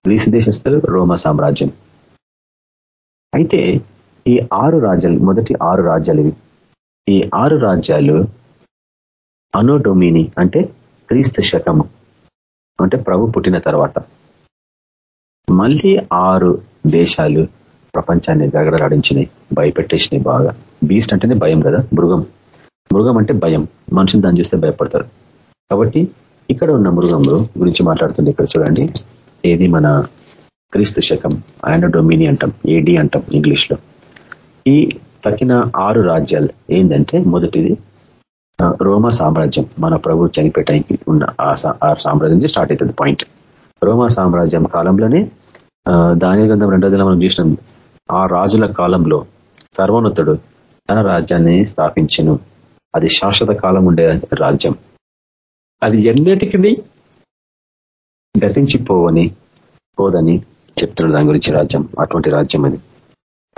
గ్రీసు దేశస్తులు రోమా సామ్రాజ్యం. అయితే ఈ ఆరు రాజ్యాలు మొదటి ఆరు రాజ్యాలు ఇవి. ఈ ఆరు రాజ్యాలు అనోడొమిని అంటే క్రీస్తు శకము అంటే ప్రభు పుట్టిన తర్వాత. మళ్ళీ ఆరు దేశాలు ప్రపంచాన్ని గగడలాడించినాయి భయపెట్టేసినాయి బాగా. బీస్ట్ అంటేనే భయం కదా మృగం. మృగం అంటే భయం మనుషులు దాన్ని చూస్తే భయపడతారు. కాబట్టి ఇక్కడ ఉన్న మృగంలో గురించి మాట్లాడుతుంది ఇక్కడ చూడండి. ఏది మన క్రీస్తు శకం ఆయన డొమిని అంటాం ఏడి అంటాం ఇంగ్లీష్లో ఈ తక్కిన ఆరు రాజ్యాలు ఏంటంటే మొదటిది రోమా సామ్రాజ్యం. మన ప్రభు చనిపోయటానికి ఉన్న ఆ సామ్రాజ్యం స్టార్ట్ అవుతుంది పాయింట్. రోమా సామ్రాజ్యం కాలంలోనే దాని గ్రంథం రెండో దిన మనం చూసినాం. ఆ రాజుల కాలంలో సర్వోన్నతుడు తన రాజ్యాన్ని స్థాపించను. అది శాశ్వత కాలం ఉండే రాజ్యం. అది ఎన్నిటికీ గతించిపోవని పోదని చెప్తున్నాడు దాని గురించి రాజ్యం అటువంటి రాజ్యం అది.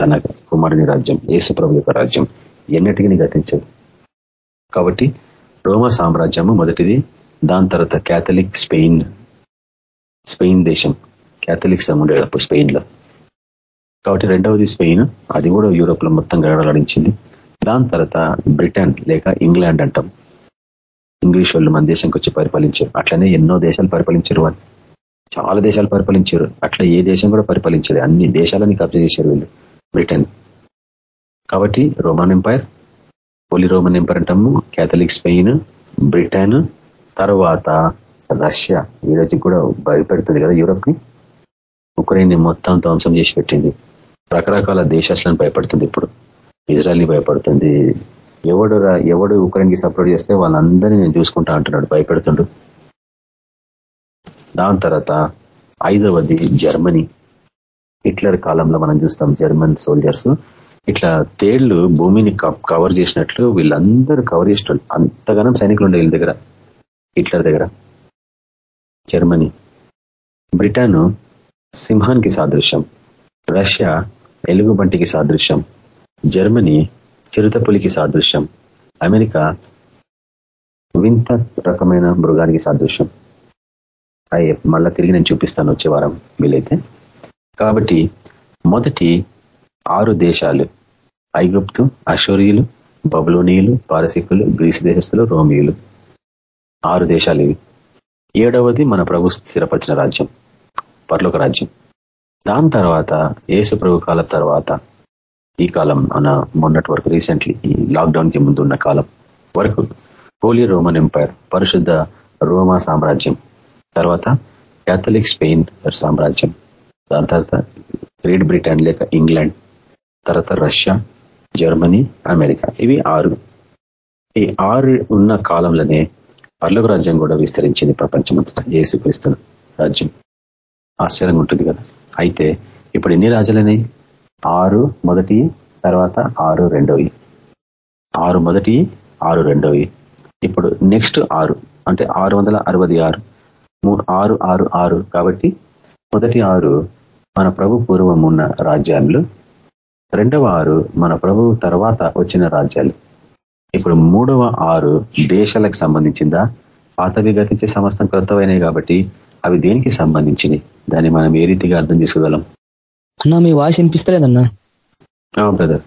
తన కుమారుని రాజ్యం ఏసుప్రభు యొక్క రాజ్యం ఎన్నిటికీ గతించదు. కాబట్టి రోమా సామ్రాజ్యము మొదటిది దాని తర్వాత క్యాథలిక్ స్పెయిన్ స్పెయిన్ దేశం. క్యాథలిక్స్ ఉండేది అప్పుడు స్పెయిన్లో కాబట్టి రెండవది స్పెయిన్ అది కూడా యూరోప్లో మొత్తం గడగడించింది దాని తర్వాత బ్రిటన్ లేక ఇంగ్లాండ్ అంటాం. ఇంగ్లీష్ వాళ్ళు మన దేశంకి వచ్చి పరిపాలించారు. అట్లనే ఎన్నో దేశాలు పరిపాలించారు వాళ్ళు. చాలా దేశాలు పరిపాలించారు. అట్లా ఏ దేశం కూడా పరిపాలించారు అన్ని దేశాలని కబ్జా చేశారు వీళ్ళు. బ్రిటన్ కాబట్టి రోమన్ ఎంపైర్ పోలి రోమన్ ఎంపైర్ అంటాము. క్యాథలిక్ స్పెయిన్ బ్రిటన్ తర్వాత రష్యా ఈరోజు కూడా భయపెడుతుంది కదా యూరప్ని ఉక్రెయిన్ మొత్తం ధ్వంసం చేసి పెట్టింది. రకరకాల దేశాలను భయపడుతుంది ఇప్పుడు. ఇజ్రాయల్ని భయపడుతుంది. ఎవడు ఎవడు ఉక్రెయిన్కి సపోర్ట్ చేస్తే వాళ్ళందరినీ నేను చూసుకుంటా అంటున్నాడు భయపెడుతుండు. దాని తర్వాత ఐదవది జర్మనీ హిట్లర్ కాలంలో మనం చూస్తాం జర్మన్ సోల్జర్స్ ఇట్లా తేళ్ళు భూమిని కవర్ చేసినట్లు వీళ్ళందరూ కవర్ చేసిన అంతగానం సైనికులు ఉండే వీళ్ళ దగ్గర హిట్లర్ దగ్గర. జర్మనీ. బ్రిటన్ సింహానికి సాదృశ్యం. రష్యా ఎలుగుబంటికి సాదృశ్యం. జర్మనీ చిరుతపులికి సాదృశ్యం. అమెరికా వింత రకమైన మృగానికి సాదృశ్యం. అయ్యే మళ్ళా తిరిగి నేను చూపిస్తాను వచ్చే వారం వీలైతే. కాబట్టి మొదటి ఆరు దేశాలు ఐగుప్తు అశోరియులు బబులోనియులు పారసికులు గ్రీసు దేశస్తులు రోమియులు. ఆరు దేశాలు ఇవి. ఏడవది మన ప్రభు స్థిరపరిచిన రాజ్యం పర్లోక రాజ్యం. దాని తర్వాత ఏసు ప్రభు కాలం తర్వాత ఈ కాలం మన మొన్నటి వరకు రీసెంట్లీ ఈ లాక్డౌన్కి ముందు ఉన్న కాలం వరకు హోలీ రోమన్ ఎంపైర్ పరిశుద్ధ రోమా సామ్రాజ్యం తర్వాత క్యాథలిక్ స్పెయిన్ సామ్రాజ్యం. దాని తర్వాత గ్రేట్ బ్రిటన్ లేక ఇంగ్లాండ్ తర్వాత రష్యా జర్మనీ అమెరికా. ఇవి ఆరు. ఈ ఆరు ఉన్న కాలంలోనే పర్లకు రాజ్యం కూడా విస్తరించింది ప్రపంచమంతటా. ఏసుక్రీస్తున్న రాజ్యం. ఆశ్చర్యంగా ఉంటుంది కదా. అయితే ఇప్పుడు ఎన్ని రాజులని ఆరు మొదటి తర్వాత ఆరు రెండవి ఆరు మొదటి ఆరు రెండవి ఇప్పుడు నెక్స్ట్ ఆరు. అంటే ఆరు వందల అరవై ఆరు. ఆరు ఆరు ఆరు. కాబట్టి మొదటి ఆరు మన ప్రభు పూర్వం ఉన్న రాజ్యాలు. రెండవ ఆరు మన ప్రభు తర్వాత వచ్చిన రాజ్యాలు. ఇప్పుడు మూడవ ఆరు దేశాలకు సంబంధించిందా? పాతవి గతించే సమస్తం క్రొత్తమైనవి కాబట్టి అవి దేనికి సంబంధించినవి? దాన్ని మనం ఏ రీతిగా అర్థం చేసుకోగలం? అన్నా మీ వాయిస్ వినిపిస్తలేదన్నా? బ్రదర్.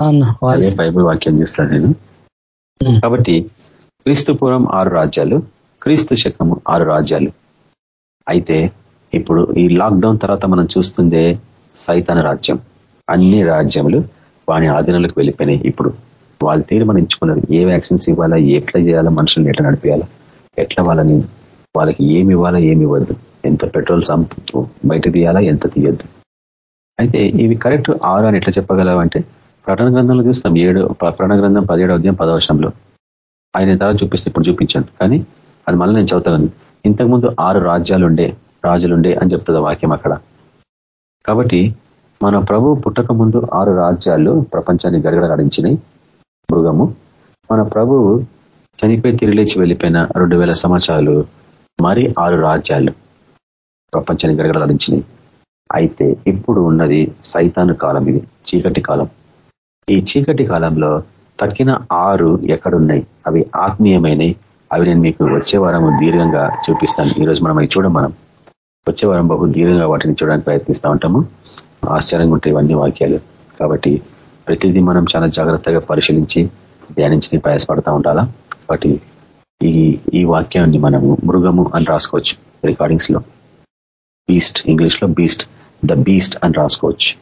అన్న అదే బైబుల్ వాక్యం చూస్తాను నేను. కాబట్టి క్రీస్తుపురం ఆరు రాజ్యాలు క్రీస్తు శకము ఆరు రాజ్యాలు. అయితే ఇప్పుడు ఈ లాక్డౌన్ తర్వాత మనం చూస్తుందే సైతాన రాజ్యం. అన్ని రాజ్యములు వాని ఆధీనంలోకి వెళ్ళిపోయినాయి ఇప్పుడు. వాళ్ళు తీర్మానించుకున్నారు ఏ వ్యాక్సిన్స్ ఇవ్వాలా ఎట్లా చేయాలా మనుషుల్ని ఎట్లా నడిపేయాలా ఎట్లా వాళ్ళని వాళ్ళకి ఏమి ఇవ్వాలా ఏమి ఇవ్వద్దు. ఎంత పెట్రోల్ సంపు బయట తీయాలా ఎంత తీయద్దు. అయితే ఇవి కరెక్ట్ ఆరు అని ఎట్లా చెప్పగలవంటే ప్రకటన గ్రంథంలో చూస్తాం ఏడు ప- ప్రకటన గ్రంథం పదిహేడు అధ్యాయం పదవర్షంలో ఆయన తర్వాత చూపిస్తే ఇప్పుడు చూపించాను. కానీ అది మళ్ళీ నేను చదువుతాను. ఇంతకుముందు ఆరు రాజ్యాలు ఉండే రాజులుండే అని చెప్తుంది వాక్యం అక్కడ. కాబట్టి మన ప్రభు పుట్టక ముందు ఆరు రాజ్యాలు ప్రపంచాన్ని గడగడలాడించినాయి మృగము. మన ప్రభు చనిపోయి తిరిగిలేచి వెళ్ళిపోయిన రెండు వేల సంవత్సరాలు మరి ఆరు రాజ్యాలు ప్రపంచాన్ని గడగడలాడించినాయి అయితే ఇప్పుడు ఉన్నది సైతాను కాలం ఇది చీకటి కాలం. ఈ చీకటి కాలంలో తక్కిన ఆరు ఎక్కడున్నాయి? అవి ఆత్మీయమైనవి అవి నేను మీకు వచ్చే వారం దీర్ఘంగా చూపిస్తాను. ఈరోజు మనం అవి చూడం మనం. వచ్చే వారం బహు దీర్ఘంగా వాటిని చూడడానికి ప్రయత్నిస్తూ ఉంటాము. ఆశ్చర్యంగా ఉంటాయి ఇవన్నీ వాక్యాలు. కాబట్టి ప్రతిదీ మనం చాలా జాగ్రత్తగా పరిశీలించి ధ్యానించి ప్రయాసపడతా ఉండాలా? కాబట్టి ఈ ఈ వాక్యాన్ని మనము మృగము అని రాసుకోవచ్చు రికార్డింగ్స్లో. బీస్ట్ ఇంగ్లీష్లో బీస్ట్ ద బీస్ట్ అని రాసుకోవచ్చు.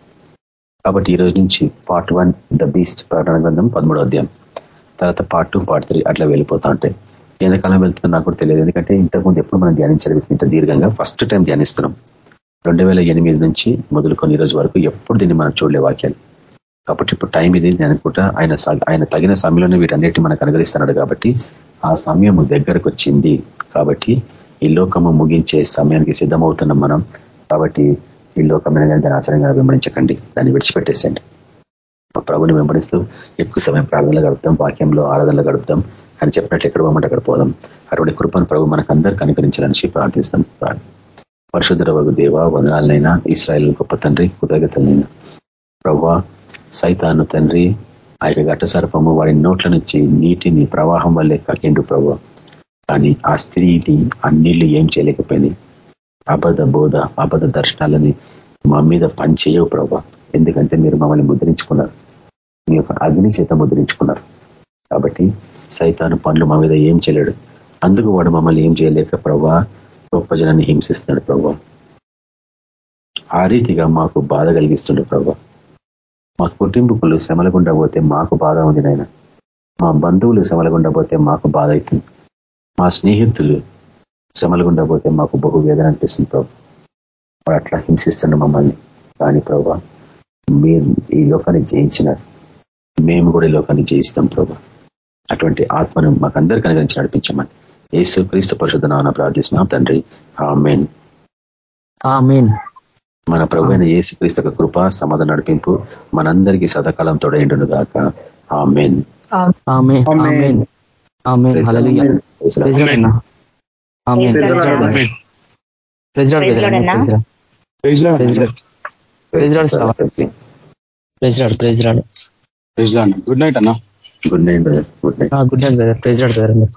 కాబట్టి ఈ రోజు నుంచి పార్ట్ వన్ ద బీస్ట్ ప్రకటన గ్రంథం పదమూడో అధ్యాయం. తర్వాత పార్ట్ టూ పార్ట్ త్రీ అట్లా వెళ్ళిపోతా ఉంటాయి. ఎంతకాలం వెళ్తుందో నాకు కూడా తెలియదు. ఎందుకంటే ఇంతకుముందు ఎప్పుడు మనం ధ్యానించాలి ఇంత దీర్ఘంగా ఫస్ట్ టైం ధ్యానిస్తున్నాం. రెండు వేల ఎనిమిది నుంచి మొదలుకొని ఈ రోజు వరకు ఎప్పుడు దీన్ని మనం చూడలే వాక్యాలు. కాబట్టి ఇప్పుడు టైం ఇది నేను అనుకుంటా ఆయన ఆయన తగిన సమయంలోనే వీటన్నిటి మనకు అనుగ్రహిస్తున్నాడు కాబట్టి ఆ సమయము దగ్గరకు వచ్చింది కాబట్టి ఈ లోకము ముగించే సమయానికి సిద్ధమవుతున్నాం మనం. కాబట్టి ఈ లోకమైన కానీ దాని ఆచరణగా వెంబడించకండి దాన్ని విడిచిపెట్టేసండి ప్రభుని వెంబడిస్తూ ఎక్కువ సమయం ప్రార్థనలు గడుపుతాం. వాక్యంలో ఆరాధనలు గడుపుతాం. అని చెప్పినట్లు ఎక్కడ పోమంటే అక్కడ పోదాం. అటువంటి కృపను ప్రభు మనకు అందరికీ అనుకరించాలని ప్రార్థిస్తాం. పరిశుద్ధ వగు దేవ వందనాలనైనా ఇస్రాయల్ గొప్ప తండ్రి కృతజ్ఞతలైనా ప్రవ్వా సైతాను తండ్రి ఆ యొక్క ఘట్ట సర్పము వాడి నోట్ల నుంచి నీటిని ప్రవాహం వల్లే కాకిండు ప్రభు. కానీ ఆ స్త్రీని ఆ నీళ్ళు ఏం చేయలేకపోయింది. అబద్ధ బోధ అబద్ధ దర్శనాలని మా మీద పనిచేయవు ప్రభా. ఎందుకంటే మీరు మమ్మల్ని ముద్రించుకున్నారు. మీ యొక్క అగ్ని చేత ముద్రించుకున్నారు. కాబట్టి సైతాను పనులు మా మీద ఏం చేయలేడు. అందుకు వాడు మమ్మల్ని ఏం చేయలేక ప్రభా గొప్ప జనాన్ని హింసిస్తున్నాడు ప్రభా ఆ రీతిగా మాకు బాధ కలిగిస్తుండే ప్రభా మా కుటుంబకులు శ్రమల గుండా పోతే మాకు బాధ ఉంది నాయన. మా బంధువులు శ్రమల గుండా పోతే మాకు బాధ అవుతుంది. మా స్నేహితులు శ్రమల గుండా పోతే మాకు బహు వేదన అనిపిస్తుంది ప్రభు వాడు అట్లా హింసిస్తుండ మమ్మల్ని. కానీ ప్రభా మీరు ఈ లోకాన్ని జయించినారు. మేము కూడా ఈ లోకాన్ని జయిస్తాం ప్రభా అటువంటి ఆత్మను మాకందరికీ అనుగ్రహించి నడిపించమని. యేసు క్రీస్తు పరిశుద్ధ నామన ప్రార్థిస్తున్నాం తండ్రి. ఆమెన్. ఆమేన్. మన ప్రభు అయిన యేసు క్రీస్తు కృప సమాధాన నడిపింపు మనందరికీ సదాకాలం తోడైండును గాక. ఆమెన్. ఆమేన్. ఆమేన్. ఆమేన్. హల్లెలూయా. ప్రైజ్ లార్డ్ అన్న. ఆమేన్. Praise the Lord. Praise lord Praise Lord అన్న. Praise lord praise lord praise lord sir praise lord praise lord good night అన్న. Good night good night good night brother praise lord brother